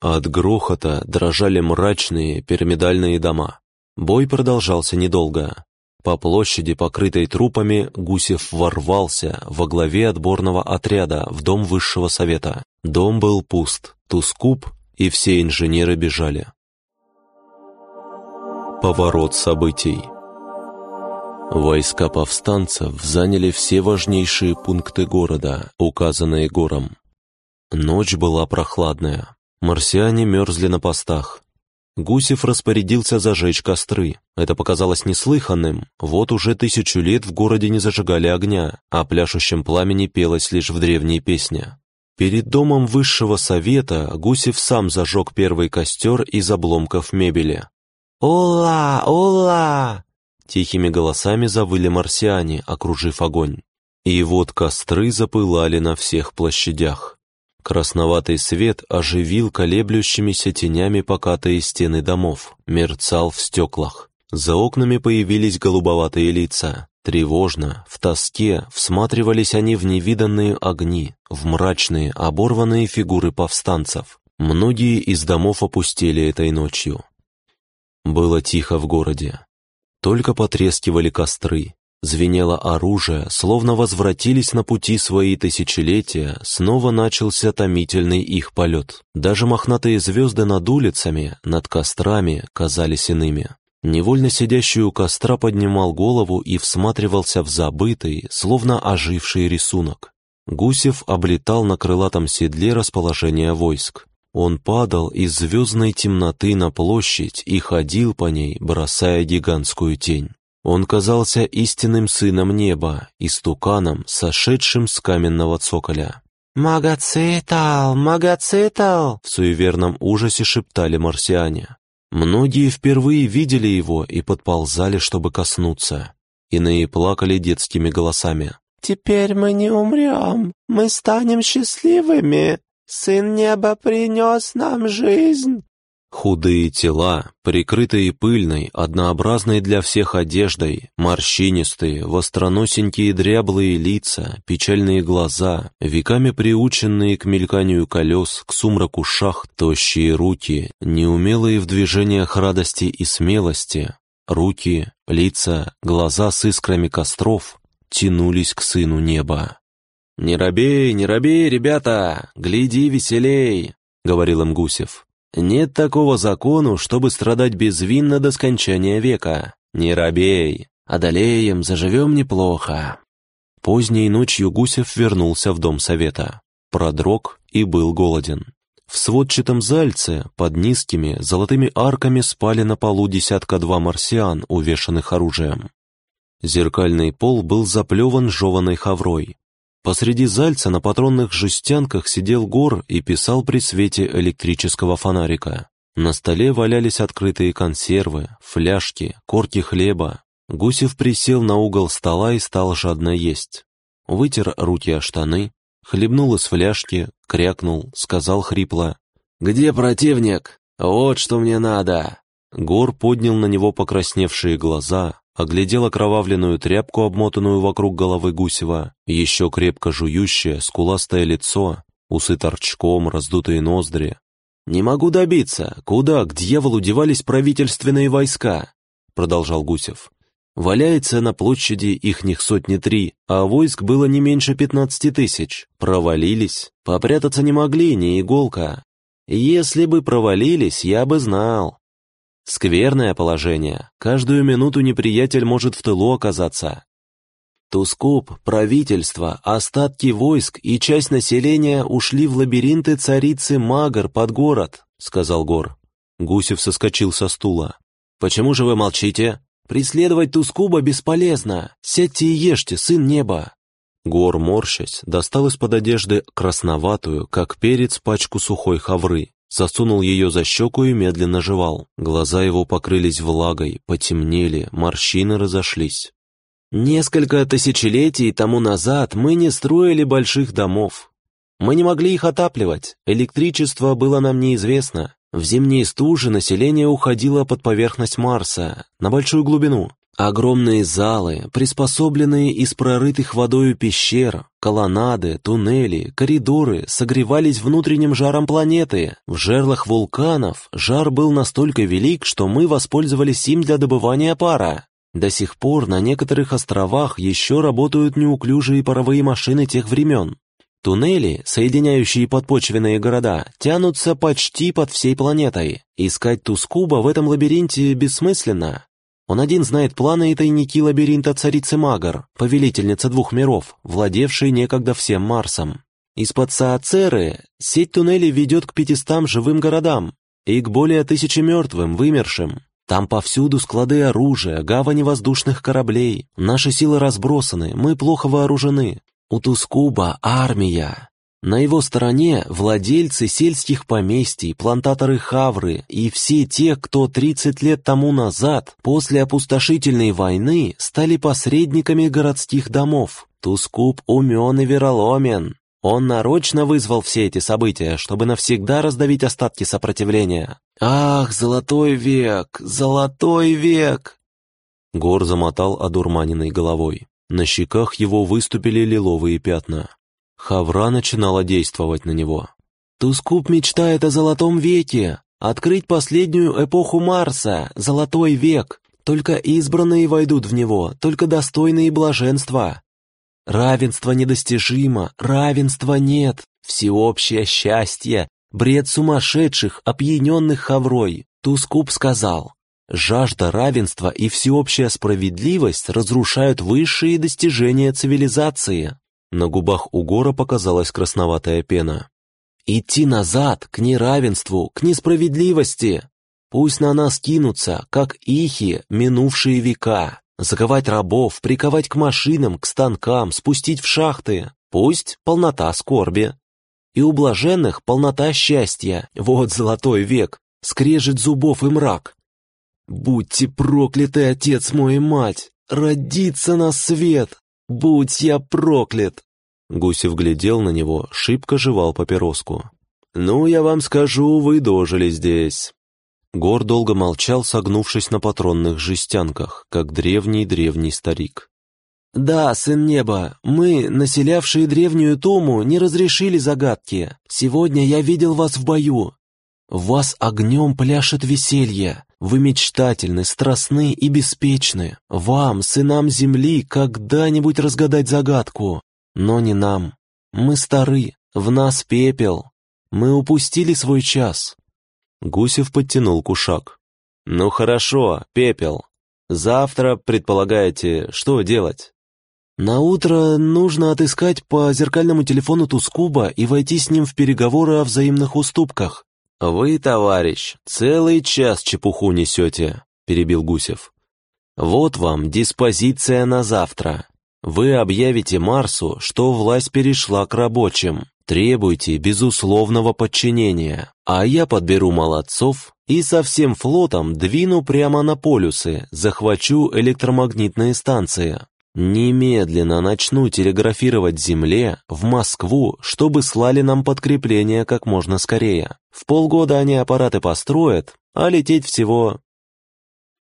От грохота дрожали мрачные пирамидальные дома. Бой продолжался недолго. По площади, покрытой трупами, Гусев ворвался во главе отборного отряда в дом высшего совета. Дом был пуст, Тускуб и все инженеры бежали. Поворот событий. Войска повстанцев заняли все важнейшие пункты города, указанные гором. Ночь была прохладная. Марсиане мерзли на постах. Гусев распорядился зажечь костры. Это показалось неслыханным. Вот уже тысячу лет в городе не зажигали огня, а пляшущем пламени пелось лишь в древней песне. Перед домом высшего совета Гусев сам зажег первый костер из обломков мебели. «Ола! Ола!» Тихими голосами завыли марсиане, окружив огонь. И вот костры запылали на всех площадях. Красноватый свет оживил колеблющимися тенями покатые стены домов, мерцал в стеклах. За окнами появились голубоватые лица. Тревожно, в тоске всматривались они в невиданные огни, в мрачные, оборванные фигуры повстанцев. Многие из домов опустели этой ночью. Было тихо в городе. Только потрескивали костры, звенело оружие, словно возвратились на пути свои тысячелетия, снова начался томительный их полет. Даже мохнатые звезды над улицами, над кострами казались иными. Невольно сидящий у костра поднимал голову и всматривался в забытый, словно оживший рисунок. Гусев облетал на крылатом седле расположение войск. Он падал из звездной темноты на площадь и ходил по ней, бросая гигантскую тень. Он казался истинным сыном неба, истуканом, сошедшим с каменного цоколя. «Магоцитал! Магоцитал!» В суеверном ужасе шептали марсиане. Многие впервые видели его и подползали, чтобы коснуться. Иные плакали детскими голосами. «Теперь мы не умрем, мы станем счастливыми!» Сын неба принес нам жизнь!» Худые тела, прикрытые пыльной, однообразной для всех одеждой, морщинистые, востроносенькие дряблые лица, печальные глаза, веками приученные к мельканию колес, к сумраку шах, тощие руки, неумелые в движениях радости и смелости, руки, лица, глаза с искрами костров тянулись к сыну неба. «Не робей, не робей, ребята, гляди веселей», — говорил им Гусев. «Нет такого закону, чтобы страдать безвинно до скончания века. Не робей, одолеем, заживем неплохо». Поздней ночью Гусев вернулся в дом совета. Продрог и был голоден. В сводчатом зальце под низкими золотыми арками спали на полу десятка-два марсиан, увешанных оружием. Зеркальный пол был заплеван жеваной хаврой. Посреди зальца на патронных жестянках сидел гор и писал при свете электрического фонарика. На столе валялись открытые консервы, фляжки, корки хлеба. Гусев присел на угол стола и стал жадно есть. Вытер руки о штаны, хлебнул из фляжки, крякнул, сказал хрипло. «Где противник? Вот что мне надо!» Гор поднял на него покрасневшие глаза, оглядел окровавленную тряпку, обмотанную вокруг головы Гусева, еще крепко жующее, скуластое лицо, усы торчком, раздутые ноздри. «Не могу добиться, куда к дьяволу девались правительственные войска?» продолжал Гусев. «Валяется на площади ихних сотни три, а войск было не меньше пятнадцати тысяч. Провалились, попрятаться не могли, ни иголка. Если бы провалились, я бы знал. Скверное положение. Каждую минуту неприятель может в тылу оказаться. Тускуп, правительство, остатки войск и часть населения ушли в лабиринты царицы Магар под город, сказал Гор. Гусев соскочил со стула. Почему же вы молчите? Преследовать Тускуба бесполезно. Сядьте и ешьте, сын неба. Гор, морщась, достал из-под одежды красноватую, как перец, пачку сухой хавры, засунул ее за щеку и медленно жевал. Глаза его покрылись влагой, потемнели, морщины разошлись. «Несколько тысячелетий тому назад мы не строили больших домов. Мы не могли их отапливать, электричество было нам неизвестно. В зимние стужи население уходило под поверхность Марса, на большую глубину. Огромные залы, приспособленные из прорытых водою пещер, колоннады, туннели, коридоры согревались внутренним жаром планеты. В жерлах вулканов жар был настолько велик, что мы воспользовались им для добывания пара. До сих пор на некоторых островах еще работают неуклюжие паровые машины тех времен. Туннели, соединяющие подпочвенные города, тянутся почти под всей планетой. Искать Тускуба в этом лабиринте бессмысленно. Он один знает планы и тайники лабиринта царицы Магар, повелительницы двух миров, владевшей некогда всем Марсом. Из-под Саацеры сеть туннелей ведет к пятистам живым городам и к более тысячи мертвым, вымершим. Там повсюду склады оружия, гавани воздушных кораблей. Наши силы разбросаны, мы плохо вооружены. У Тускуба армия. На его стороне владельцы сельских поместий, плантаторы хавры и все те, кто 30 лет тому назад, после опустошительной войны, стали посредниками городских домов. Тускуб умен и вероломен. Он нарочно вызвал все эти события, чтобы навсегда раздавить остатки сопротивления. «Ах, золотой век! Золотой век!» Гор замотал одурманенной головой. На щеках его выступили лиловые пятна. Хавра начинала действовать на него. Тускуп мечтает о золотом веке, открыть последнюю эпоху Марса, золотой век. Только избранные войдут в него, только достойные блаженства. Равенство недостижимо, равенства нет, всеобщее счастье, бред сумасшедших, опьяненных хаврой. Тускуп сказал, жажда равенства и всеобщая справедливость разрушают высшие достижения цивилизации. На губах у Гора показалась красноватая пена. «Идти назад, к неравенству, к несправедливости! Пусть на нас кинутся, как ихи, минувшие века, заковать рабов, приковать к машинам, к станкам, спустить в шахты. Пусть полнота скорби. И у блаженных полнота счастья. Вот золотой век, скрежет зубов и мрак. Будьте прокляты, отец мой и мать, родиться на свет, «Будь я проклят!» Гусев глядел на него, шибко жевал папироску. «Ну, я вам скажу, вы дожили здесь». Гор долго молчал, согнувшись на патронных жестянках, как древний-древний старик. «Да, сын неба, мы, населявшие древнюю Туму, не разрешили загадки. Сегодня я видел вас в бою. Вас огнем пляшет веселье. Вы мечтательны, страстны и беспечны. Вам, сынам земли, когда-нибудь разгадать загадку. Но не нам. Мы стары, в нас пепел. Мы упустили свой час». Гусев подтянул кушак. «Ну хорошо, пепел. Завтра, предполагаете, что делать?» «На утро нужно отыскать по зеркальному телефону Тускуба и войти с ним в переговоры о взаимных уступках». «Вы, товарищ, целый час чепуху несете», — перебил Гусев. «Вот вам диспозиция на завтра. Вы объявите Марсу, что власть перешла к рабочим. Требуйте безусловного подчинения, а я подберу молодцов и со всем флотом двину прямо на полюсы, захвачу электромагнитные станции. Немедленно начну телеграфировать Земле, в Москву, чтобы слали нам подкрепление как можно скорее. В полгода они аппараты построят, а лететь всего...»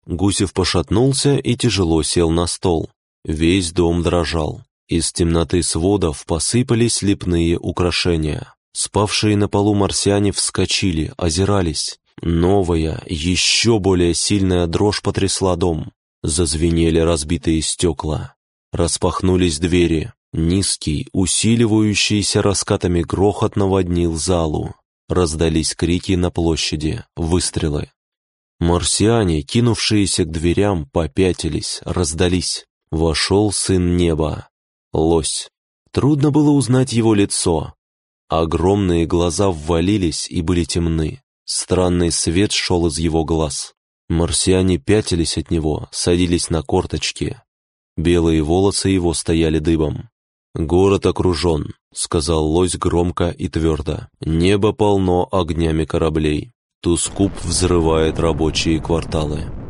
Гусев пошатнулся и тяжело сел на стол. Весь дом дрожал. Из темноты сводов посыпались лепные украшения. Спавшие на полу марсиане вскочили, озирались. Новая, еще более сильная дрожь потрясла дом. Зазвенели разбитые стекла. Распахнулись двери. Низкий, усиливающийся раскатами грохот наводнил залу. Раздались крики на площади, выстрелы. Марсиане, кинувшиеся к дверям, попятились, раздались. Вошел сын неба. Лось. Трудно было узнать его лицо. Огромные глаза ввалились и были темны. Странный свет шел из его глаз. Марсиане пятились от него, садились на корточки. Белые волосы его стояли дыбом. «Город окружен», — сказал лось громко и твердо. «Небо полно огнями кораблей. Тускуп взрывает рабочие кварталы».